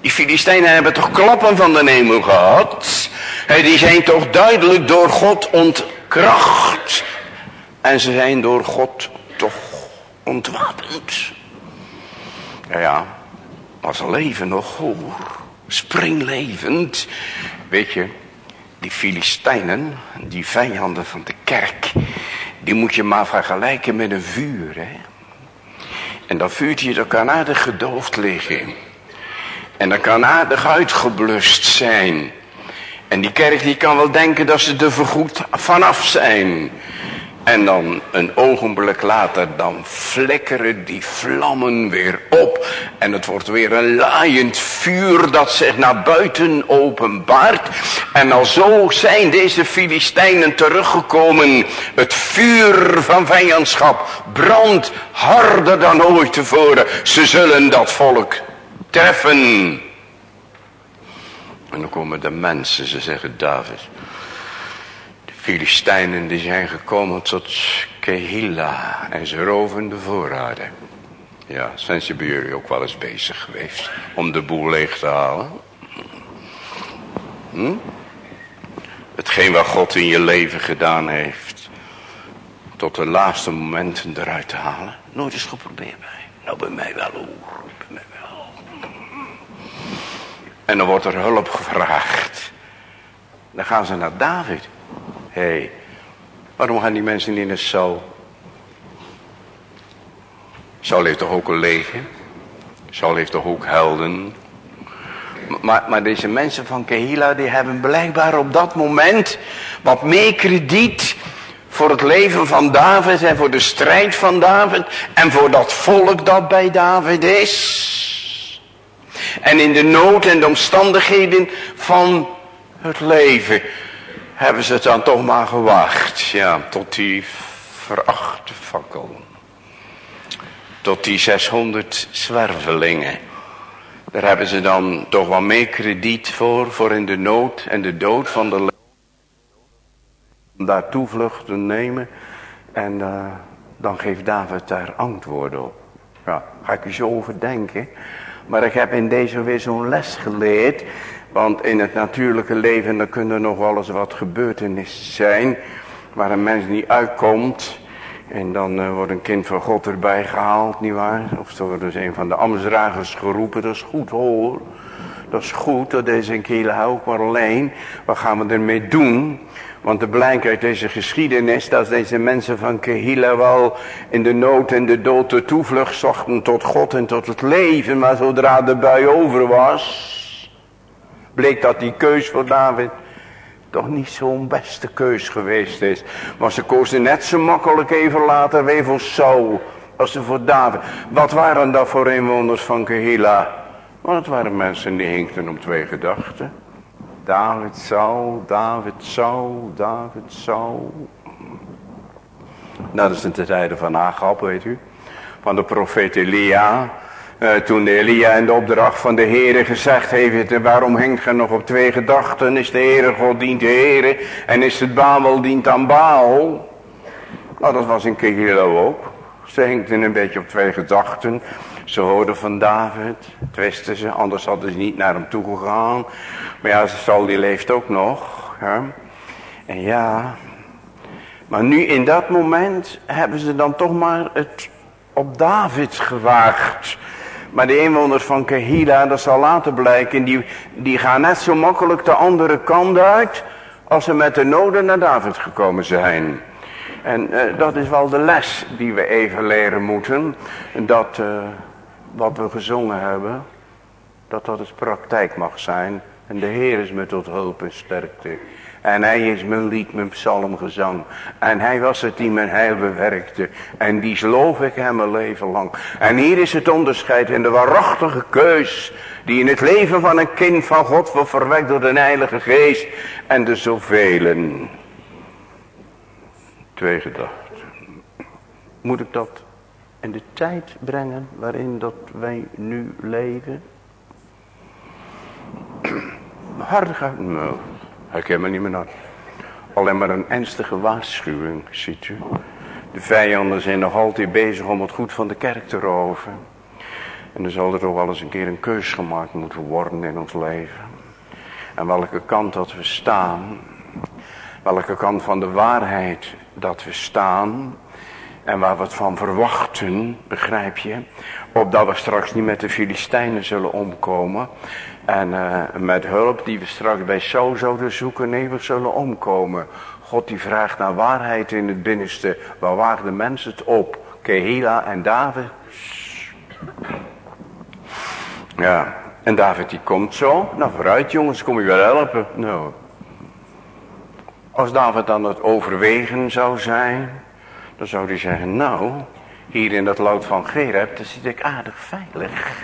Die Filistijnen hebben toch klappen van de hemel gehad. Die zijn toch duidelijk door God ontkracht. En ze zijn door God toch ontwapend. Ja, ja, ze leven nog hoor. Springlevend. Weet je, die Filistijnen, die vijanden van de kerk, die moet je maar vergelijken met een vuur. Hè? En dat vuurtje dat kan aardig gedoofd liggen. En dat kan aardig uitgeblust zijn. En die kerk die kan wel denken dat ze er vergoed vanaf zijn. En dan een ogenblik later, dan flikkeren die vlammen weer op. En het wordt weer een laaiend vuur dat zich naar buiten openbaart. En al zo zijn deze Filistijnen teruggekomen. Het vuur van vijandschap brandt harder dan ooit tevoren. Ze zullen dat volk treffen. En dan komen de mensen, ze zeggen David. Filistijnen die zijn gekomen tot Kehila en ze roven de voorraden. Ja, zijn ze bij jullie ook wel eens bezig geweest om de boel leeg te halen? Hm? Hetgeen wat God in je leven gedaan heeft, tot de laatste momenten eruit te halen. Nooit eens geprobeerd bij. Nou bij mij wel hoor, bij mij wel. En dan wordt er hulp gevraagd. Dan gaan ze naar David. Hé, waarom gaan die mensen niet naar Saul? Saul heeft toch ook een leger? Saul heeft toch ook helden? Maar, maar deze mensen van Kehila die hebben blijkbaar op dat moment wat meer krediet voor het leven van David en voor de strijd van David en voor dat volk dat bij David is. En in de nood en de omstandigheden van het leven hebben ze het dan toch maar gewacht. Ja, tot die verachte fakkel. Tot die 600 zwervelingen. Daar hebben ze dan toch wel meer krediet voor, voor in de nood en de dood van de daar toevlucht te nemen. En uh, dan geeft David daar antwoord op. Ja, ga ik er zo over denken. Maar ik heb in deze weer zo'n les geleerd. Want in het natuurlijke leven dan kunnen er nog wel eens wat gebeurtenissen zijn. Waar een mens niet uitkomt. En dan uh, wordt een kind van God erbij gehaald, nietwaar? Of er wordt dus een van de ambtsdragers geroepen. Dat is goed hoor. Dat is goed, dat is een keer ook maar alleen. Wat gaan we ermee doen? Want de blijkt uit deze geschiedenis dat deze mensen van Kehila wel in de nood en de dood de toevlucht zochten tot God en tot het leven. Maar zodra de bui over was, bleek dat die keus voor David toch niet zo'n beste keus geweest is. Maar ze kozen net zo makkelijk even later weer voor Saul als ze voor David. Wat waren dat voor inwoners van Kehila? Want het waren mensen die hinkten om twee gedachten. David Saul, David Saul, David Saul. Nou, dat is de tijden van Agab, weet u. Van de profeet Elia. Uh, toen Elia in de opdracht van de Heere gezegd heeft, waarom hengt ge nog op twee gedachten? Is de Heere God dient de Heere en is het Babel dient aan Baal? Nou, dat was in Kehilo ook. Ze hinkten een beetje op twee gedachten. Ze hoorden van David, twisten ze, anders hadden ze niet naar hem toe gegaan. Maar ja, Saul die leeft ook nog. Hè? En ja, maar nu in dat moment hebben ze dan toch maar het op David gewaagd. Maar de inwoners van Kehila, dat zal later blijken, die, die gaan net zo makkelijk de andere kant uit als ze met de noden naar David gekomen zijn. En uh, dat is wel de les die we even leren moeten. Dat uh, wat we gezongen hebben, dat dat eens praktijk mag zijn. En de Heer is me tot hulp en sterkte. En hij is mijn lied, mijn psalmgezang. En hij was het die mijn heil bewerkte. En die sloof ik hem een leven lang. En hier is het onderscheid in de waarachtige keus. Die in het leven van een kind van God wordt verwekt door de heilige geest. En de zoveel. Twee gedachten. Moet ik dat in de tijd brengen waarin dat wij nu leven? Harder nou, hij kent me niet meer naar. Alleen maar een ernstige waarschuwing, ziet u. De vijanden zijn nog altijd bezig om het goed van de kerk te roven. En er zal er toch wel eens een keer een keus gemaakt moeten worden in ons leven. En welke kant dat we staan. Welke kant van de waarheid dat we staan. En waar we het van verwachten, begrijp je. Opdat we straks niet met de Filistijnen zullen omkomen. En uh, met hulp die we straks bij Saul zouden zoeken, nee, we zullen omkomen. God die vraagt naar waarheid in het binnenste. Waar waagde de mens het op? Kehila en David. Ja, en David die komt zo. Nou vooruit jongens, kom je wel helpen. Nou. Als David dan het overwegen zou zijn. Dan zou hij zeggen, nou, hier in dat lood van Gereb, daar zit ik aardig veilig.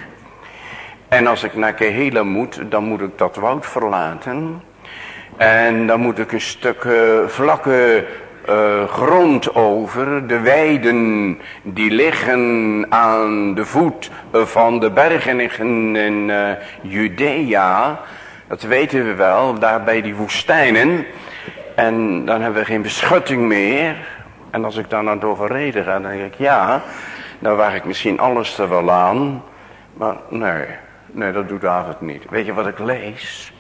En als ik naar Kehela moet, dan moet ik dat woud verlaten. En dan moet ik een stuk uh, vlakke uh, grond over. De weiden die liggen aan de voet van de bergen in uh, Judea. Dat weten we wel, daar bij die woestijnen. En dan hebben we geen beschutting meer. En als ik dan aan het overreden ga, dan denk ik, ja, dan waag ik misschien alles er wel aan. Maar nee, Nee, dat doet David niet. Weet je wat ik lees?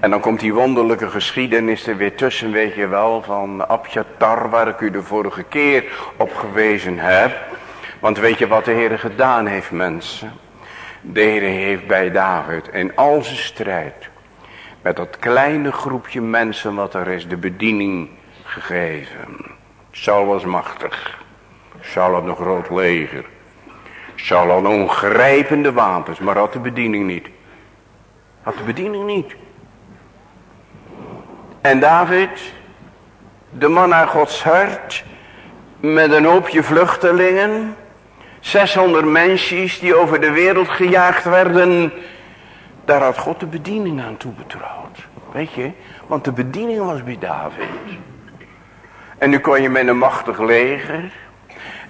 En dan komt die wonderlijke geschiedenis er weer tussen, weet je wel, van Abjatar, waar ik u de vorige keer op gewezen heb. Want weet je wat de Heer gedaan heeft, mensen? De Heer heeft bij David in al zijn strijd. Met dat kleine groepje mensen wat er is de bediening gegeven. Saul was machtig. Saul had een groot leger. Saul had ongrijpende wapens, maar had de bediening niet. Had de bediening niet. En David, de man naar Gods hart, met een hoopje vluchtelingen, 600 mensjes die over de wereld gejaagd werden, daar had God de bediening aan toebetrouwd. Weet je, want de bediening was bij David. En nu kon je met een machtig leger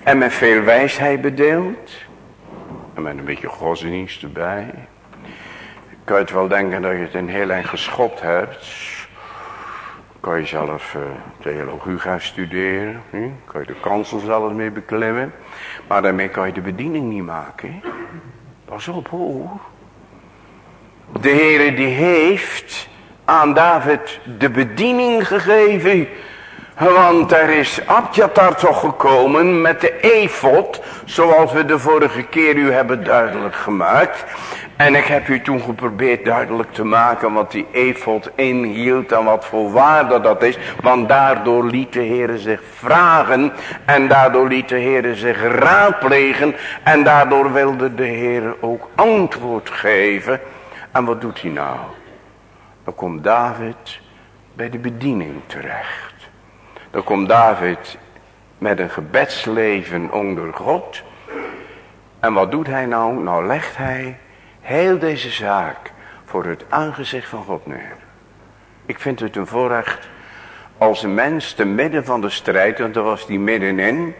en met veel wijsheid bedeeld. En met een beetje godsdienst erbij. Kan je het wel denken dat je het een heel eind geschopt hebt. Kan je zelf uh, theologie gaan studeren. Hm? Kan je de kansel zelfs mee beklimmen. Maar daarmee kan je de bediening niet maken. Pas op hoor. De Heere die heeft aan David de bediening gegeven want er is Abjatar toch gekomen met de efot, zoals we de vorige keer u hebben duidelijk gemaakt. En ik heb u toen geprobeerd duidelijk te maken wat die efot inhield en wat voor waarde dat is. Want daardoor liet de Heer zich vragen en daardoor liet de Heer zich raadplegen. En daardoor wilde de Heer ook antwoord geven. En wat doet hij nou? Dan komt David bij de bediening terecht. Dan komt David met een gebedsleven onder God. En wat doet hij nou? Nou legt hij heel deze zaak voor het aangezicht van God neer. Ik vind het een voorrecht als een mens te midden van de strijd, want er was die middenin,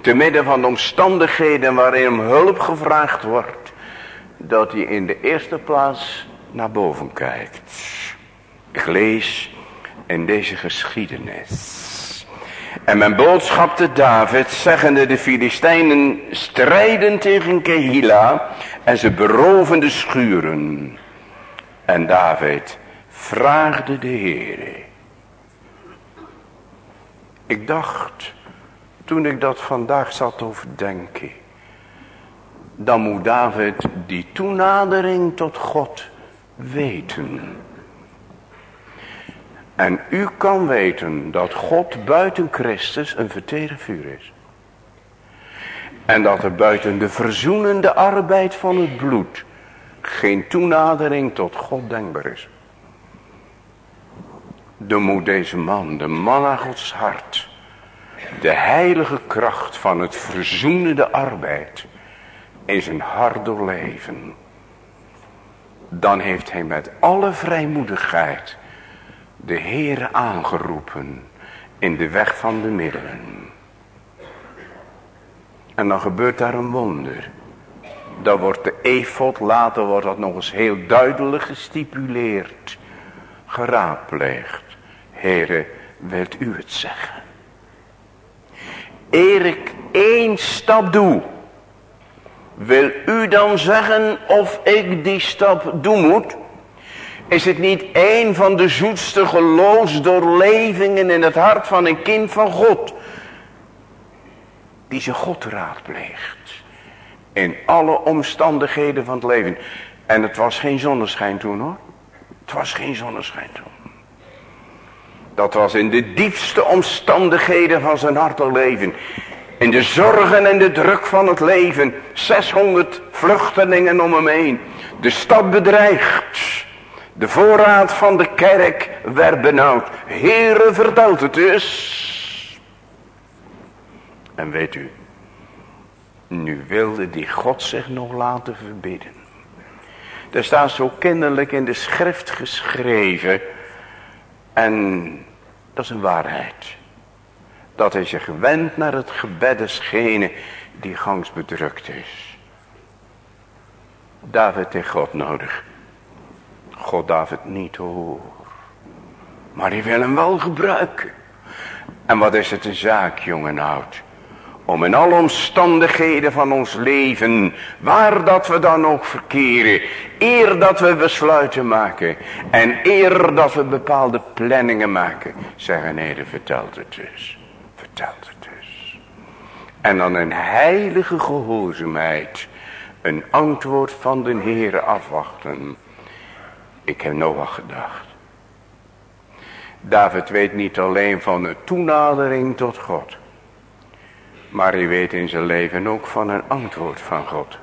te midden van de omstandigheden waarin om hulp gevraagd wordt, dat hij in de eerste plaats naar boven kijkt. Ik lees in deze geschiedenis. En men boodschapte David, zeggende de Filistijnen strijden tegen Kehila en ze beroven de schuren. En David vraagde de Heere. Ik dacht, toen ik dat vandaag zat overdenken, dan moet David die toenadering tot God weten. En u kan weten dat God buiten Christus een verteren vuur is. En dat er buiten de verzoenende arbeid van het bloed geen toenadering tot God denkbaar is. Dan moet deze man, de man aan Gods hart, de heilige kracht van het verzoenende arbeid in zijn hart doorleven. Dan heeft hij met alle vrijmoedigheid de Heere aangeroepen in de weg van de middelen. En dan gebeurt daar een wonder. Dan wordt de efot, later wordt dat nog eens heel duidelijk gestipuleerd, geraadpleegd. Heere, wilt u het zeggen? Eer ik één stap doe, wil u dan zeggen of ik die stap doen moet? Is het niet een van de zoetste geloofsdoorlevingen in het hart van een kind van God? Die zijn God raadpleegt. In alle omstandigheden van het leven. En het was geen zonneschijn toen hoor. Het was geen zonneschijn toen. Dat was in de diepste omstandigheden van zijn hart leven. In de zorgen en de druk van het leven. 600 vluchtelingen om hem heen. De stad bedreigd. De voorraad van de kerk werd benauwd. Heere vertelt het dus. En weet u. Nu wilde die God zich nog laten verbidden. Er staat zo kinderlijk in de schrift geschreven. En dat is een waarheid. Dat hij zich wendt naar het gebed desgene die gangs bedrukt is. David heeft God nodig. God David niet hoor. Maar die wil hem wel gebruiken. En wat is het een zaak, jong en oud. Om in alle omstandigheden van ons leven, waar dat we dan ook verkeren, eer dat we besluiten maken en eer dat we bepaalde planningen maken, zeggen nee, vertelt het dus. Vertelt het dus. En dan een heilige gehoorzaamheid Een antwoord van de Heer afwachten. Ik heb Noach gedacht. David weet niet alleen van de toenadering tot God. Maar hij weet in zijn leven ook van een antwoord van God.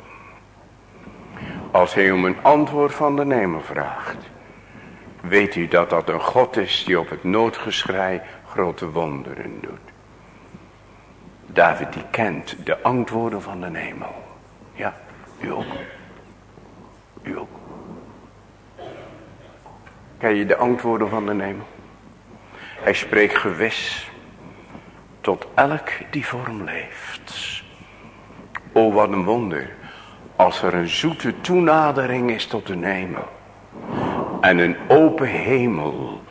Als hij om een antwoord van de nemer vraagt. Weet u dat dat een God is die op het noodgeschrei grote wonderen doet. David die kent de antwoorden van de hemel. Ja, u ook. U ook. Ken je de antwoorden van de hemel? Hij spreekt gewis tot elk die voor hem leeft. O wat een wonder. Als er een zoete toenadering is tot de hemel. En een open hemel.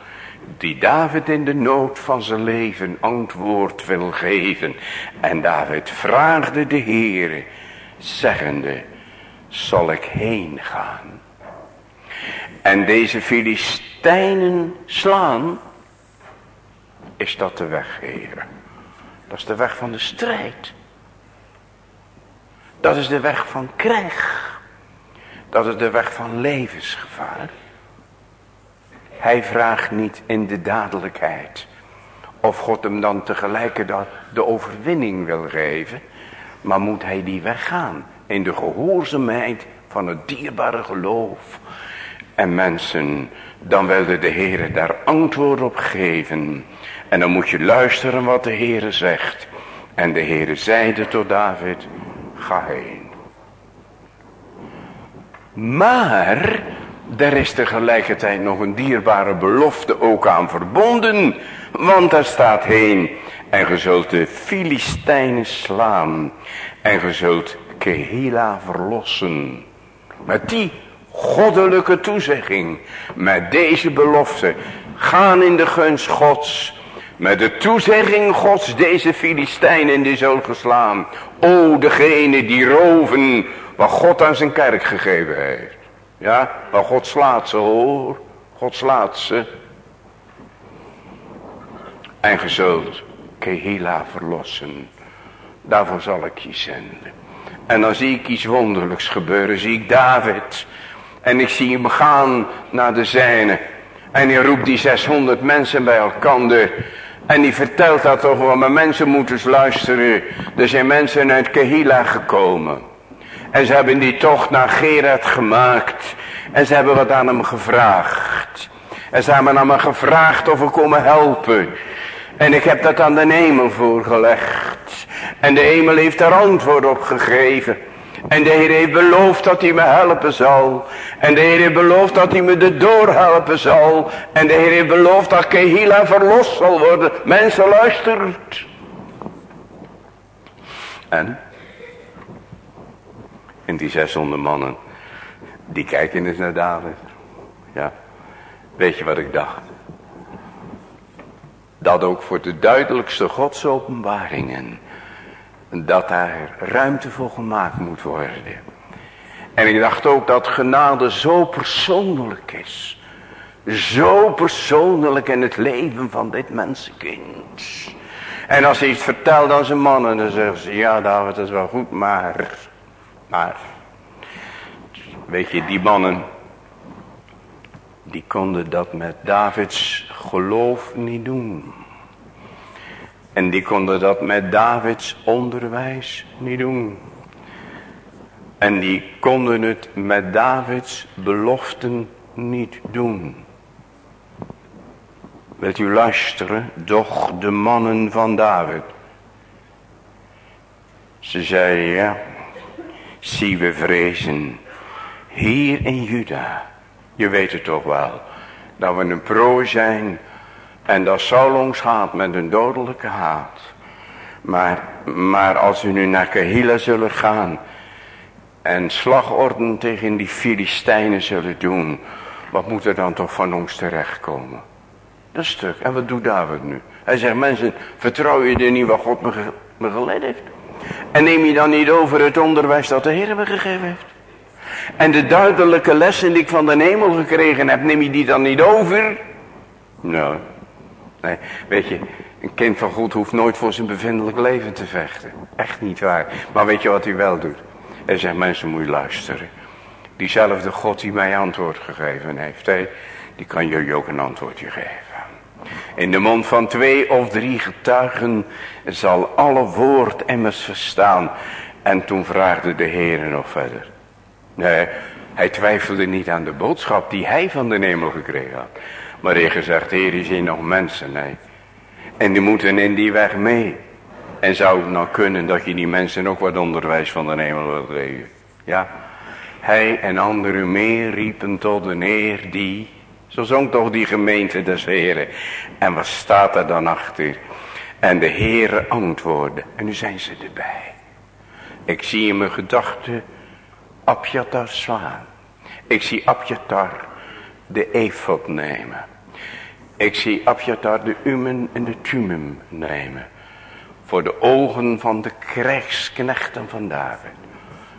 Die David in de nood van zijn leven antwoord wil geven. En David vraagde de Heere. Zeggende. Zal ik heen gaan. En deze Filistijnen slaan. Is dat de weg, Heer? Dat is de weg van de strijd. Dat is de weg van krijg. Dat is de weg van levensgevaar. Hij vraagt niet in de dadelijkheid. Of God hem dan tegelijkertijd de overwinning wil geven. Maar moet hij die weg gaan. In de gehoorzaamheid van het dierbare geloof. En mensen, dan wilde de Heer daar antwoord op geven. En dan moet je luisteren wat de Heere zegt. En de Heere zeide tot David, ga heen. Maar, er is tegelijkertijd nog een dierbare belofte ook aan verbonden. Want daar staat heen. En ge zult de Filistijnen slaan. En ge zult Kehila verlossen. Met die goddelijke toezegging. Met deze belofte. Gaan in de gunst gods. Met de toezegging gods deze Filistijnen die zullen geslaan. O degene die roven wat God aan zijn kerk gegeven heeft. Ja, maar God slaat ze hoor. God slaat ze. En gezult Kehila verlossen. Daarvoor zal ik je zenden. En dan zie ik iets wonderlijks gebeuren. Zie ik David. En ik zie hem gaan naar de zijne. En hij roept die 600 mensen bij elkaar. En die vertelt dat toch wel, mensen moeten luisteren. Er zijn mensen uit Kehila gekomen. En ze hebben die tocht naar Gerard gemaakt. En ze hebben wat aan hem gevraagd. En ze hebben aan hem gevraagd of we komen helpen. En ik heb dat aan de hemel voorgelegd. En de hemel heeft daar antwoord op gegeven. En de Heer heeft beloofd dat hij me helpen zal. En de Heer heeft beloofd dat hij me erdoor helpen zal. En de Heer heeft beloofd dat Kehila verlost zal worden. Mensen luistert. En? En die 600 mannen. Die kijken eens naar David. Ja. Weet je wat ik dacht? Dat ook voor de duidelijkste godsopenbaringen dat daar ruimte voor gemaakt moet worden. En ik dacht ook dat genade zo persoonlijk is. Zo persoonlijk in het leven van dit mensenkind. En als hij het vertelt aan zijn mannen, dan zeggen ze, ja David, dat is wel goed, maar, maar, weet je, die mannen, die konden dat met Davids geloof niet doen. En die konden dat met Davids onderwijs niet doen. En die konden het met Davids beloften niet doen. Wilt u luisteren, doch de mannen van David. Ze zeiden ja, zie we vrezen, hier in Juda, je weet het toch wel, dat we een prooi zijn en dat Saul ons haat met een dodelijke haat. Maar, maar als we nu naar Kehila zullen gaan. En slagorden tegen die Filistijnen zullen doen. Wat moet er dan toch van ons terechtkomen? Dat stuk. En wat doet David nu? Hij zegt mensen vertrouw je er niet wat God me, geleid heeft. En neem je dan niet over het onderwijs dat de Heer me gegeven heeft. En de duidelijke lessen die ik van de hemel gekregen heb, neem je die dan niet over? Nou, Nee, weet je, een kind van God hoeft nooit voor zijn bevindelijk leven te vechten. Echt niet waar. Maar weet je wat hij wel doet? En zegt mensen moet je luisteren. Diezelfde God die mij antwoord gegeven heeft. Hè, die kan jullie ook een antwoordje geven. In de mond van twee of drie getuigen zal alle woord immers verstaan. En toen vraagde de Heer nog verder. Nee, hij twijfelde niet aan de boodschap die hij van de hemel gekregen had. Maar hij gezegd, Heer, hier zijn nog mensen, nee. En die moeten in die weg mee. En zou het nou kunnen dat je die mensen ook wat onderwijs van de hemel wilt geven? Ja. Hij en anderen meer riepen tot de Heer die... Zo zong toch die gemeente des Heren. En wat staat er dan achter? En de Heere antwoordde. En nu zijn ze erbij. Ik zie in mijn gedachten Abjatar slaan. Ik zie Abjatar de efot nemen. Ik zie Abjatar de umen en de tumum nemen. Voor de ogen van de krijgsknechten van David.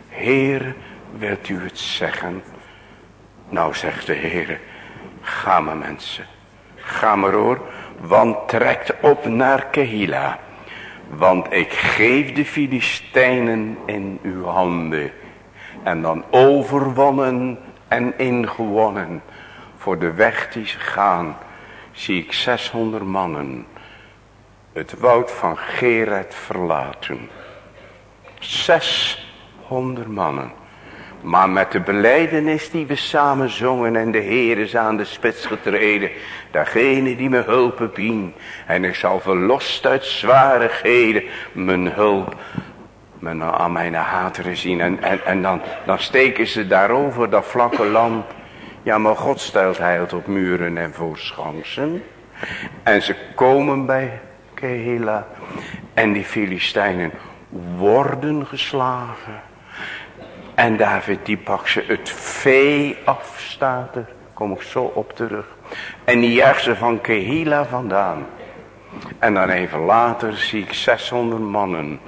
Heer, wilt u het zeggen? Nou zegt de Heer, ga maar mensen. Ga maar hoor, want trekt op naar Kehila. Want ik geef de Filistijnen in uw handen. En dan overwonnen en ingewonnen. Voor de weg die ze gaan, zie ik 600 mannen het woud van Gerard verlaten. 600 mannen. Maar met de beleidenis die we samen zongen en de Heer is aan de spits getreden. Degene die me hulp biedt. En ik zal verlost uit zwarigheden mijn hulp men aan mijn hateren zien. En, en, en dan, dan steken ze daarover dat vlakke land. Ja, maar God stelt heilt op muren en voor schansen. En ze komen bij Kehila. En die Filistijnen worden geslagen. En David die pakt ze het vee af, staat er. Kom ik zo op terug. En die jaagt ze van Kehila vandaan. En dan even later zie ik 600 mannen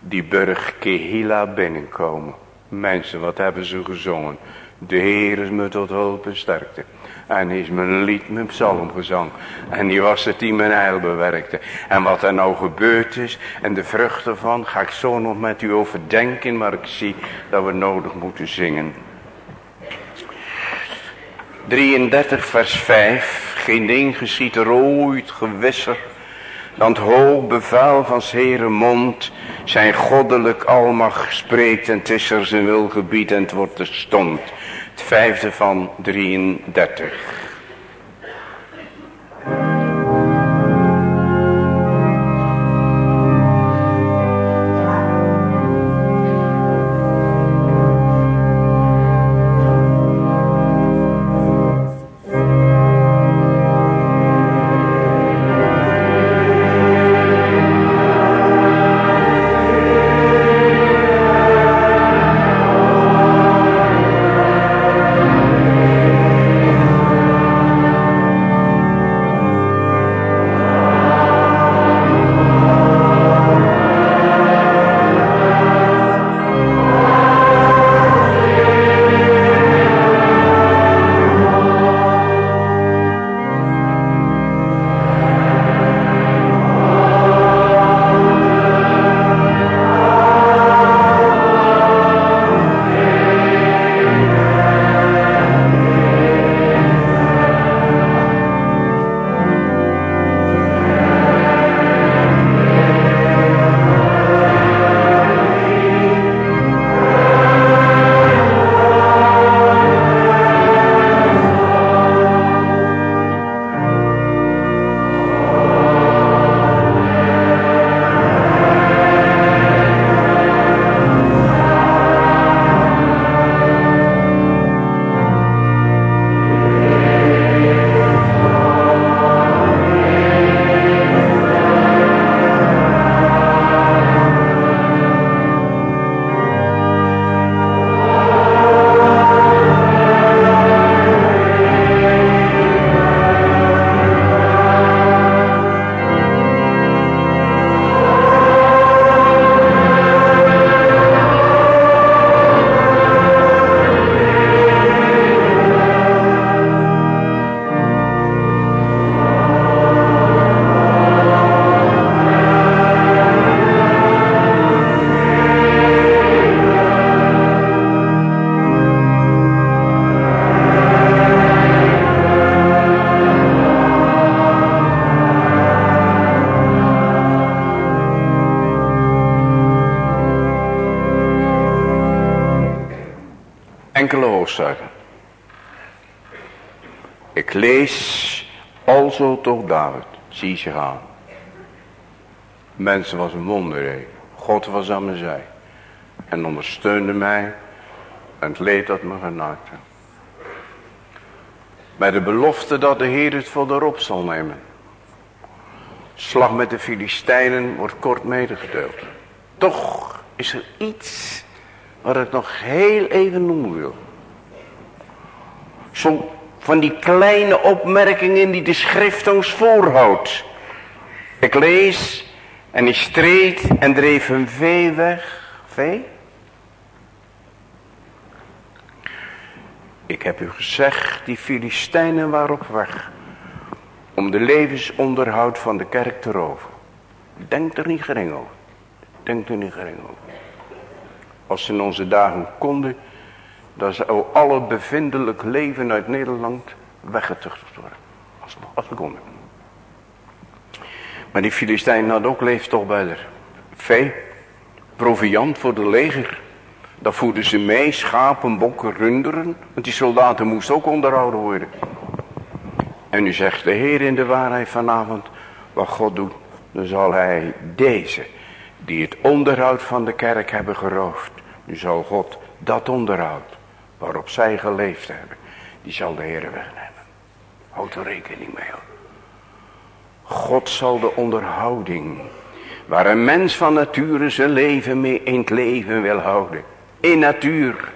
die burg Kehila binnenkomen. Mensen, wat hebben ze gezongen? De Heer is me tot hulp en sterkte. En is mijn lied mijn psalmgezang. En die was het die mijn heil bewerkte. En wat er nou gebeurd is en de vruchten van ga ik zo nog met u overdenken. Maar ik zie dat we nodig moeten zingen. 33 vers 5. Geen ding geschiet er ooit gewisser dan het hoog bevel van Heren mond zijn goddelijk almacht spreekt en het is er zijn wilgebied en het wordt de stond. Het vijfde van 33. Ik lees alzo toch David, zie ze gaan. Mensen was een wonder, God was aan mijn zij. En ondersteunde mij en het leed dat me genaakte. Bij de belofte dat de Heer het voor de zal nemen. Slag met de Filistijnen wordt kort medegedeeld. Toch is er iets wat ik nog heel even noemen wil. Van die kleine opmerkingen die de schrift ons voorhoudt. Ik lees en ik streed en dreef een vee weg. Vee? Ik heb u gezegd, die Filistijnen waren op weg om de levensonderhoud van de kerk te roven. Denk er niet gering over. Denk er niet gering over. Als ze in onze dagen konden, dan zou alle bevindelijk leven uit Nederland weggetuchtigd worden. Als, als we konden. Maar die Filistijnen hadden ook leeftocht bij de vee. Proviant voor de leger. Dat voerden ze mee, schapen, bokken, runderen. Want die soldaten moesten ook onderhouden worden. En nu zegt de Heer in de waarheid vanavond, wat God doet, dan zal hij deze, die het onderhoud van de kerk hebben geroofd, nu zal God dat onderhoud, waarop zij geleefd hebben, die zal de Heer wegnemen. Houd er rekening mee hoor. God zal de onderhouding, waar een mens van nature zijn leven mee in het leven wil houden, in natuur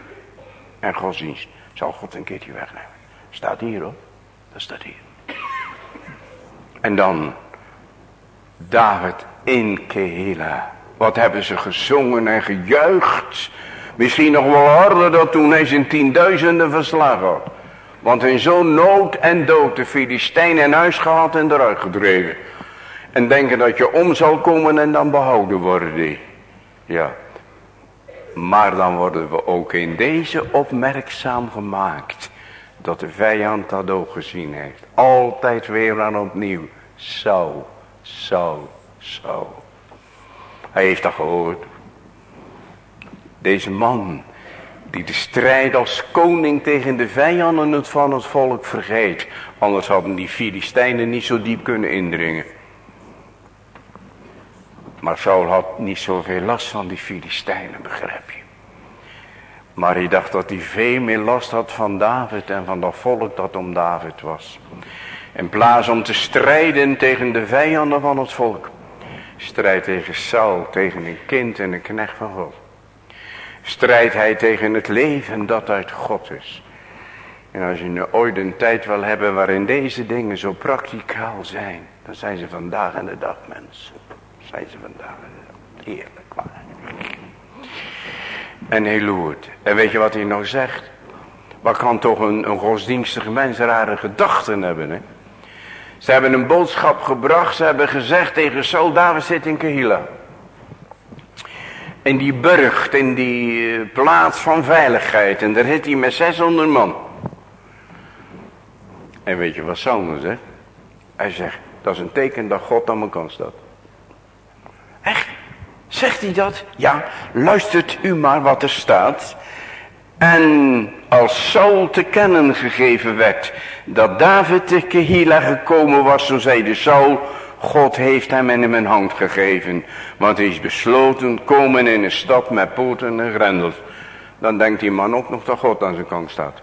en godsdienst, zal God een keertje wegnemen. Staat hier hoor, dat staat hier. En dan David in Kehela. Wat hebben ze gezongen en gejuicht. Misschien nog wel harder dan toen hij zijn tienduizenden verslagen had. Want in zo'n nood en dood de Filistijnen in huis gehad en eruit gedreven. En denken dat je om zal komen en dan behouden worden. Ja. Maar dan worden we ook in deze opmerkzaam gemaakt dat de vijand dat ook gezien heeft. Altijd weer aan opnieuw. Zo, zo, zo. Hij heeft dat gehoord. Deze man die de strijd als koning tegen de vijanden van het volk vergeet. Anders hadden die Filistijnen niet zo diep kunnen indringen. Maar Saul had niet zoveel last van die Filistijnen, begrijp je. Maar hij dacht dat hij veel meer last had van David en van dat volk dat om David was. In plaats om te strijden tegen de vijanden van het volk. Strijdt tegen Saul, tegen een kind en een knecht van God. Strijdt hij tegen het leven dat uit God is. En als je nu ooit een tijd wil hebben waarin deze dingen zo prakticaal zijn. Dan zijn ze vandaag en de dag mensen. Zijn ze vandaag en de dag. Heerlijk waar. En hij loert. En weet je wat hij nou zegt? Wat kan toch een, een godsdienstige mens rare gedachten hebben, hè? Ze hebben een boodschap gebracht. Ze hebben gezegd tegen Saul, David zit in Kehila. In die burcht, in die eh, plaats van veiligheid. En daar zit hij met 600 man. En weet je wat Saul zegt? Hij zegt, dat is een teken dat God aan mijn kant staat. Echt? Zegt hij dat? Ja, luistert u maar wat er staat. En als Saul te kennen gegeven werd dat David te Kehila gekomen was, zo zei de Saul, God heeft hem in mijn hand gegeven. Want hij is besloten komen in een stad met poten en grendels. Dan denkt die man ook nog dat God aan zijn kant staat.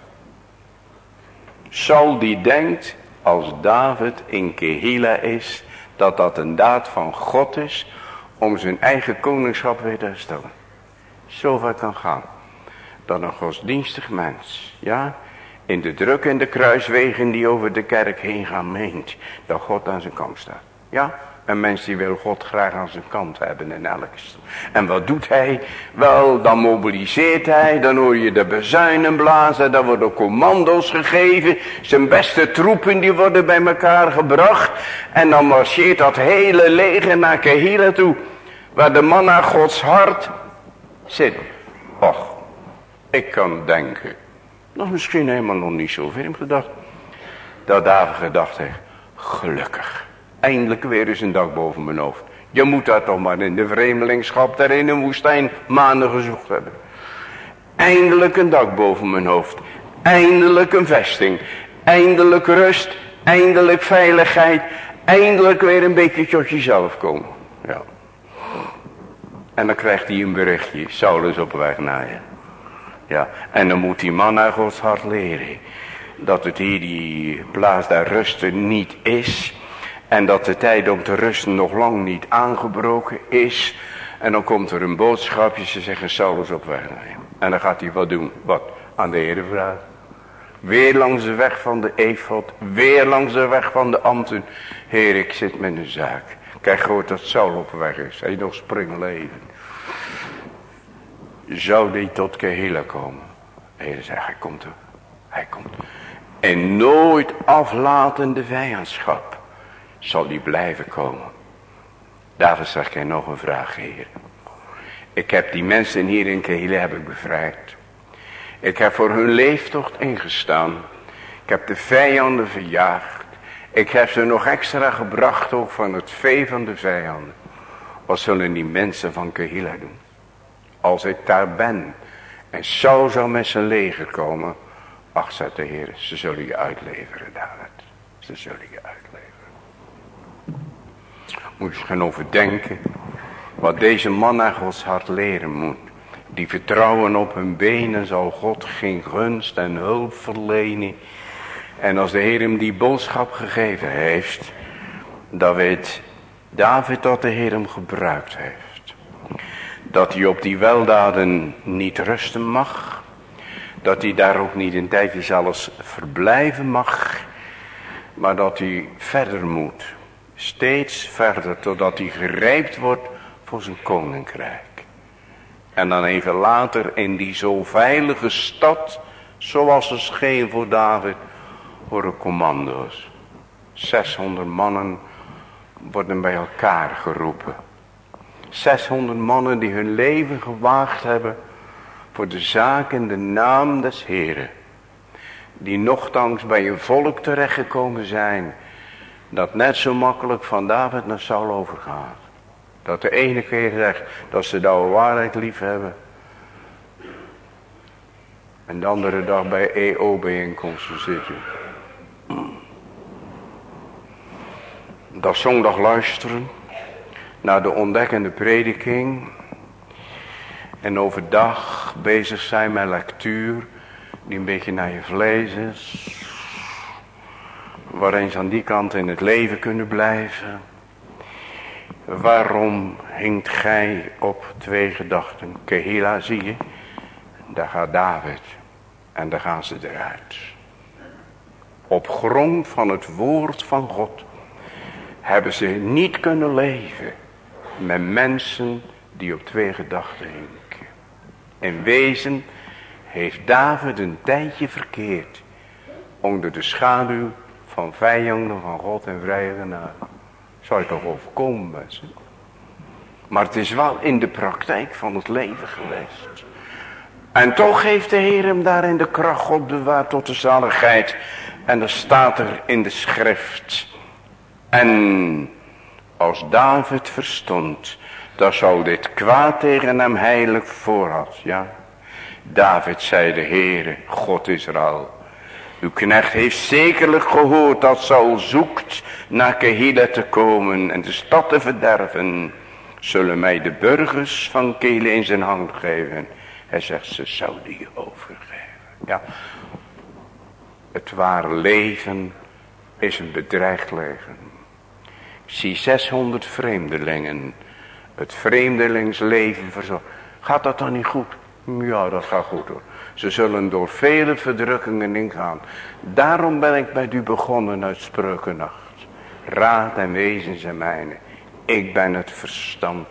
Saul die denkt, als David in Kehila is, dat dat een daad van God is om zijn eigen koningschap weer te herstellen. Zo ver kan gaan. Dat een godsdienstig mens, ja, in de druk en de kruiswegen die over de kerk heen gaan meent, dat God aan zijn kant staat. Ja, een mens die wil God graag aan zijn kant hebben in elke En wat doet hij? Wel, dan mobiliseert hij, dan hoor je de bezuinen blazen, dan worden commando's gegeven. Zijn beste troepen die worden bij elkaar gebracht. En dan marcheert dat hele leger naar Kehila toe. Waar de man naar Gods hart zit. Och, ik kan denken. Nog misschien helemaal nog niet zo gedacht. Dat David gedacht heeft. Gelukkig. Eindelijk weer eens een dag boven mijn hoofd. Je moet dat toch maar in de vreemdelingschap daar in de woestijn maanden gezocht hebben. Eindelijk een dak boven mijn hoofd. Eindelijk een vesting. Eindelijk rust. Eindelijk veiligheid. Eindelijk weer een beetje tot jezelf komen. Ja. En dan krijgt hij een berichtje. Saulus op weg naar je. Ja. En dan moet die man naar Gods hart leren. Dat het hier die plaats daar rusten niet is. En dat de tijd om te rusten nog lang niet aangebroken is. En dan komt er een boodschapje. Ze zeggen Saulus op weg. En dan gaat hij wat doen. Wat? Aan de Heer vragen. Weer langs de weg van de efot. Weer langs de weg van de ambten. Heer, ik zit met een zaak. Kijk, gehoord dat Saul op weg is. Hij nog springleven. Zou die tot Kehila komen? Heer zegt, hij komt er. Hij komt. En nooit aflatende vijandschap zal die blijven komen. David zegt, hij nog een vraag, Heer. Ik heb die mensen hier in Kehila heb ik bevrijd. Ik heb voor hun leeftocht ingestaan. Ik heb de vijanden verjaagd. Ik heb ze nog extra gebracht ook van het vee van de vijanden. Wat zullen die mensen van Kehila doen? Als ik daar ben. En zo zou met zijn leger komen. Ach, zegt de Heer, ze zullen je uitleveren, David. Ze zullen je uitleveren. Moet je gaan overdenken. Wat deze man naar Gods hart leren moet. Die vertrouwen op hun benen zal God geen gunst en hulp verlenen. En als de Heer hem die boodschap gegeven heeft. Dan weet David dat de Heer hem gebruikt heeft. Dat hij op die weldaden niet rusten mag. Dat hij daar ook niet een tijdje zelfs verblijven mag. Maar dat hij verder moet. Steeds verder totdat hij gerijpt wordt voor zijn koninkrijk. En dan even later in die zo veilige stad. Zoals het scheen voor David. Worden commando's. 600 mannen worden bij elkaar geroepen. 600 mannen die hun leven gewaagd hebben voor de zaak en de naam des Heren. Die nochtans bij een volk terechtgekomen zijn. Dat net zo makkelijk van David naar Saul overgaat. Dat de ene keer zegt dat ze de waarheid lief hebben. En de andere dag bij EO bijeenkomsten zitten. Dat zondag luisteren naar de ontdekkende prediking. En overdag bezig zijn met lectuur die een beetje naar je vlees is. Waarin ze aan die kant in het leven kunnen blijven. Waarom hinkt gij op twee gedachten? Kehila zie je, daar gaat David en daar gaan ze eruit. Op grond van het woord van God hebben ze niet kunnen leven met mensen die op twee gedachten hinken. In wezen heeft David een tijdje verkeerd onder de schaduw van vijanden van God en vrije genade. Zou je toch overkomen mensen. Maar het is wel in de praktijk van het leven geweest. En toch heeft de Heer hem daarin de kracht op bewaard tot de zaligheid. En er staat er in de schrift. En als David verstond. Dat zou dit kwaad tegen hem heilig voorhad. Ja. David zei de Heere, God Israël. Uw knecht heeft zekerlijk gehoord dat Saul zoekt naar Kehila te komen en de stad te verderven. Zullen mij de burgers van Kele in zijn hand geven. Hij zegt, ze zouden je overgeven. Ja, het ware leven is een bedreigd leven. Zie 600 vreemdelingen het vreemdelingsleven verzorgen. Gaat dat dan niet goed? Ja, dat gaat goed hoor. Ze zullen door vele verdrukkingen ingaan. Daarom ben ik bij u begonnen uit spreukennacht. Raad en wezen zijn mijne. Ik ben het verstand.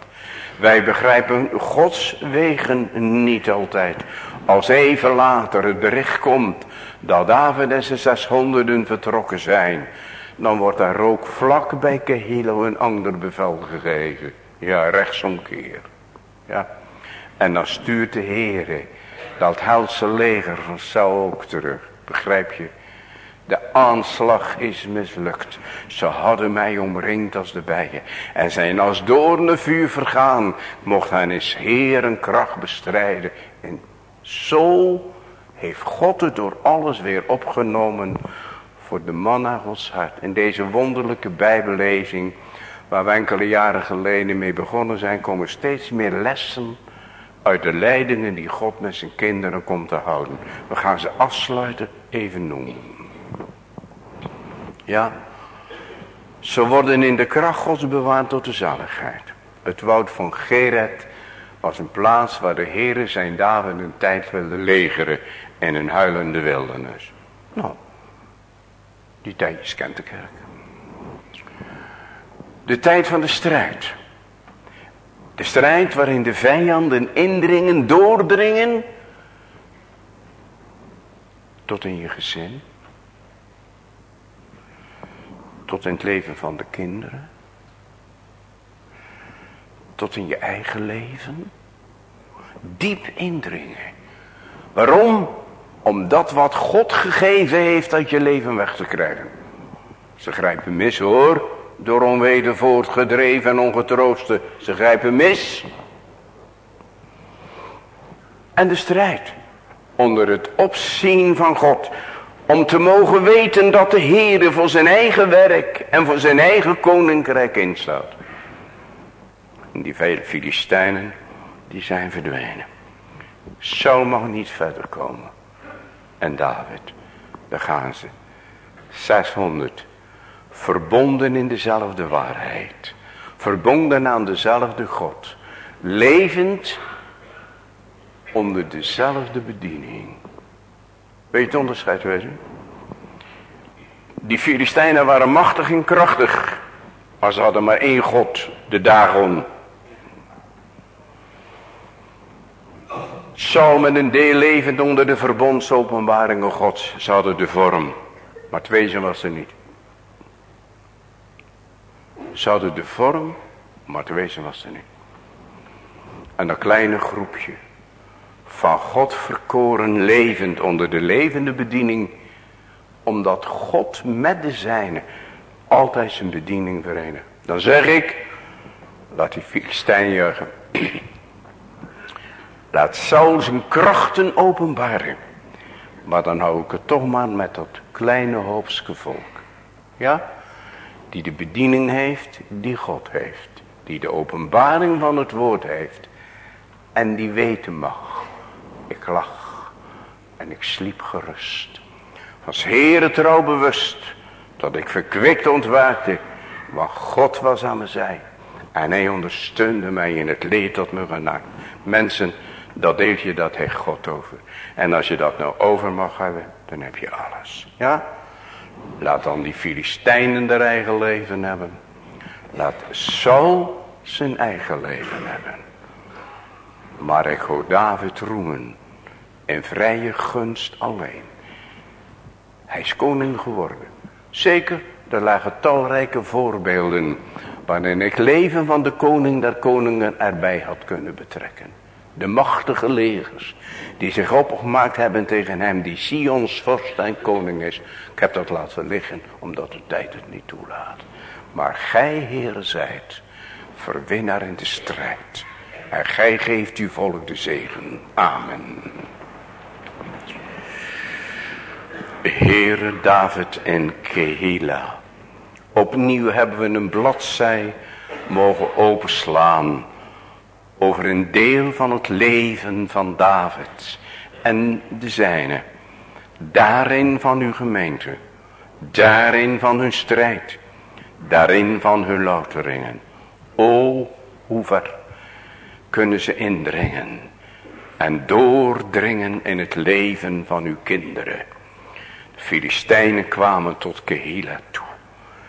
Wij begrijpen Gods wegen niet altijd. Als even later het bericht komt dat David en zijn zeshonderden vertrokken zijn. Dan wordt daar ook vlak bij Kehilo een ander bevel gegeven. Ja, rechtsomkeer. Ja. En dan stuurt de Heere dat helse leger van Saul ook terug. Begrijp je? De aanslag is mislukt. Ze hadden mij omringd als de bijen. En zijn als doorne vuur vergaan. Mocht hij eens Heer kracht bestrijden. En Zo heeft God het door alles weer opgenomen voor de man naar Gods hart. In deze wonderlijke bijbellezing waar we enkele jaren geleden mee begonnen zijn, komen steeds meer lessen uit de leidingen die God met zijn kinderen komt te houden. We gaan ze afsluiten even noemen. Ja, ze worden in de kracht Gods bewaard tot de zaligheid. Het woud van Geret was een plaats waar de Heere zijn dagen een tijd wilde legeren in een huilende wildernis. Nou, die tijdjes kent de kerk. De tijd van de strijd. De strijd waarin de vijanden indringen, doordringen. Tot in je gezin. Tot in het leven van de kinderen. Tot in je eigen leven. Diep indringen. Waarom? Om dat wat God gegeven heeft uit je leven weg te krijgen. Ze grijpen mis hoor. Door onweder voortgedreven en ongetroosten. Ze grijpen mis. En de strijd. Onder het opzien van God. Om te mogen weten dat de Heer voor zijn eigen werk en voor zijn eigen koninkrijk instaat. Die vele Filistijnen, die zijn verdwenen. Saul mag niet verder komen. En David, daar gaan ze. 600 verbonden in dezelfde waarheid. Verbonden aan dezelfde God. Levend onder dezelfde bediening. Weet je het onderscheid wezen? Die Filistijnen waren machtig en krachtig. Maar ze hadden maar één God, de Dagon. Saul met een deel levend onder de verbondsopenbaringen gods. Ze hadden de vorm. Maar het wezen was er niet. Ze hadden de vorm. Maar het wezen was er niet. En dat kleine groepje. Van God verkoren levend onder de levende bediening. Omdat God met de zijne altijd zijn bediening verenigt. Dan zeg ik. Laat die Filistijn juichen. Laat Saul zijn krachten openbaren. Maar dan hou ik het toch maar met dat kleine hoopske volk. Ja? Die de bediening heeft die God heeft. Die de openbaring van het woord heeft. En die weten mag. Ik lag. En ik sliep gerust. Was Heere trouw bewust. Dat ik verkwikt ontwaakte. Want God was aan mijn zij. En hij ondersteunde mij in het leed dat me genaakt. Mensen, dat deed je, dat heeft God over. En als je dat nou over mag hebben, dan heb je alles. Ja? Laat dan die Filistijnen hun eigen leven hebben. Laat Saul zijn eigen leven hebben. Maar ik hoor David roemen. In vrije gunst alleen. Hij is koning geworden. Zeker, er lagen talrijke voorbeelden. Waarin ik leven van de koning der koningen erbij had kunnen betrekken. De machtige legers die zich opgemaakt hebben tegen hem die Sions vorst en koning is. Ik heb dat laten liggen omdat de tijd het niet toelaat. Maar gij Heere zijt verwinnaar in de strijd. En gij geeft uw volk de zegen. Amen. Heere David en Kehila. Opnieuw hebben we een bladzij mogen openslaan over een deel van het leven van David en de zijne. Daarin van uw gemeente, daarin van hun strijd, daarin van hun louteringen. O, hoe ver kunnen ze indringen en doordringen in het leven van uw kinderen. De Filistijnen kwamen tot Kehila toe.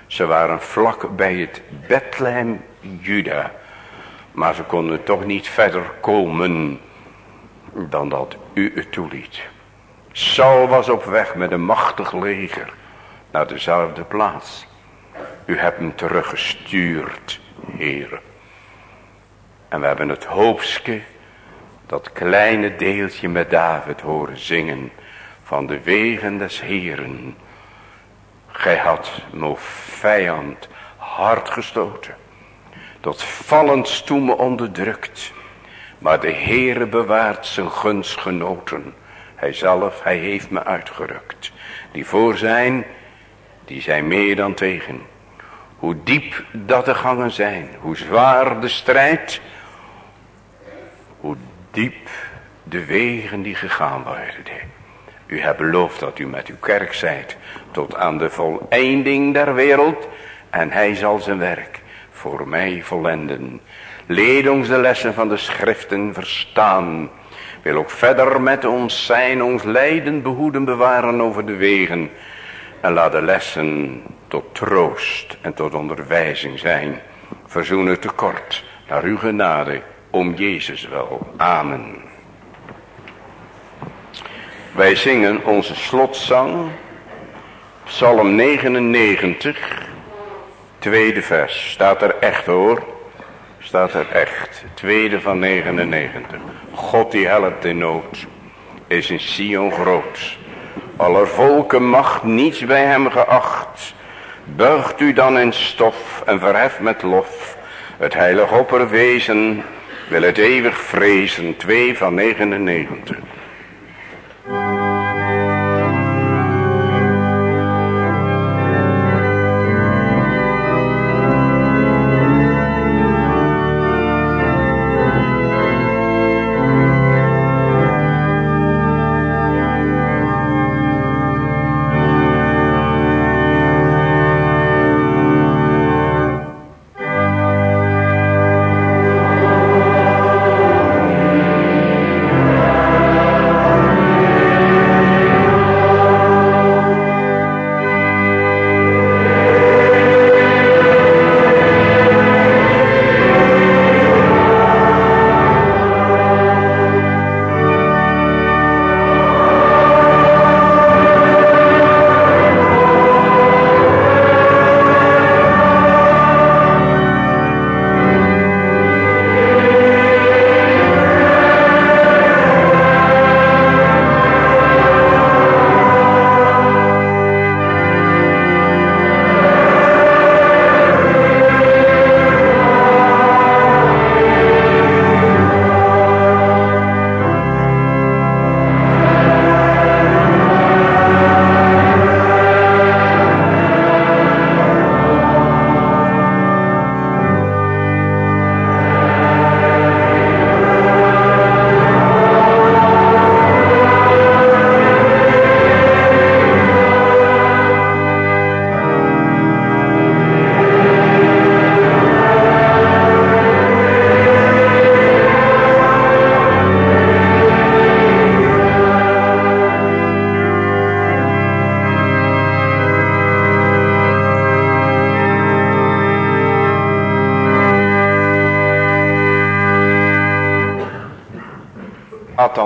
Ze waren vlak bij het Bethlehem Juda maar ze konden toch niet verder komen dan dat u het toeliet. Saul was op weg met een machtig leger naar dezelfde plaats. U hebt hem teruggestuurd, Heer. En we hebben het hoopske, dat kleine deeltje met David horen zingen van de wegen des Heeren. Gij had, mijn vijand, hard gestoten tot vallend toe me onderdrukt. Maar de Heere bewaart zijn gunstgenoten. Hij zelf, hij heeft me uitgerukt. Die voor zijn, die zijn meer dan tegen. Hoe diep dat de gangen zijn, hoe zwaar de strijd, hoe diep de wegen die gegaan worden. U hebt beloofd dat u met uw kerk zijt tot aan de voleinding der wereld en hij zal zijn werk voor mij vollenden. Leed ons de lessen van de schriften verstaan. Wil ook verder met ons zijn, ons lijden behoeden bewaren over de wegen. En laat de lessen tot troost en tot onderwijzing zijn. Verzoen het tekort naar uw genade om Jezus wel. Amen. Wij zingen onze slotzang, Psalm 99, tweede vers. Staat er echt hoor, staat er echt. Tweede van 99. God die helpt in nood, is in Sion groot. Aller volken macht niets bij hem geacht. Buigt u dan in stof en verheft met lof. Het heilig opperwezen wil het eeuwig vrezen. Twee van 99.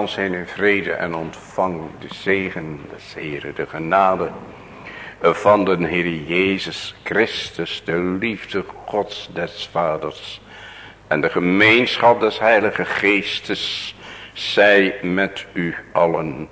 Zijn in vrede en ontvang de zegen des Heren, de genade van de Heer Jezus Christus, de liefde Gods des Vaders en de gemeenschap des Heilige Geestes, zij met u allen.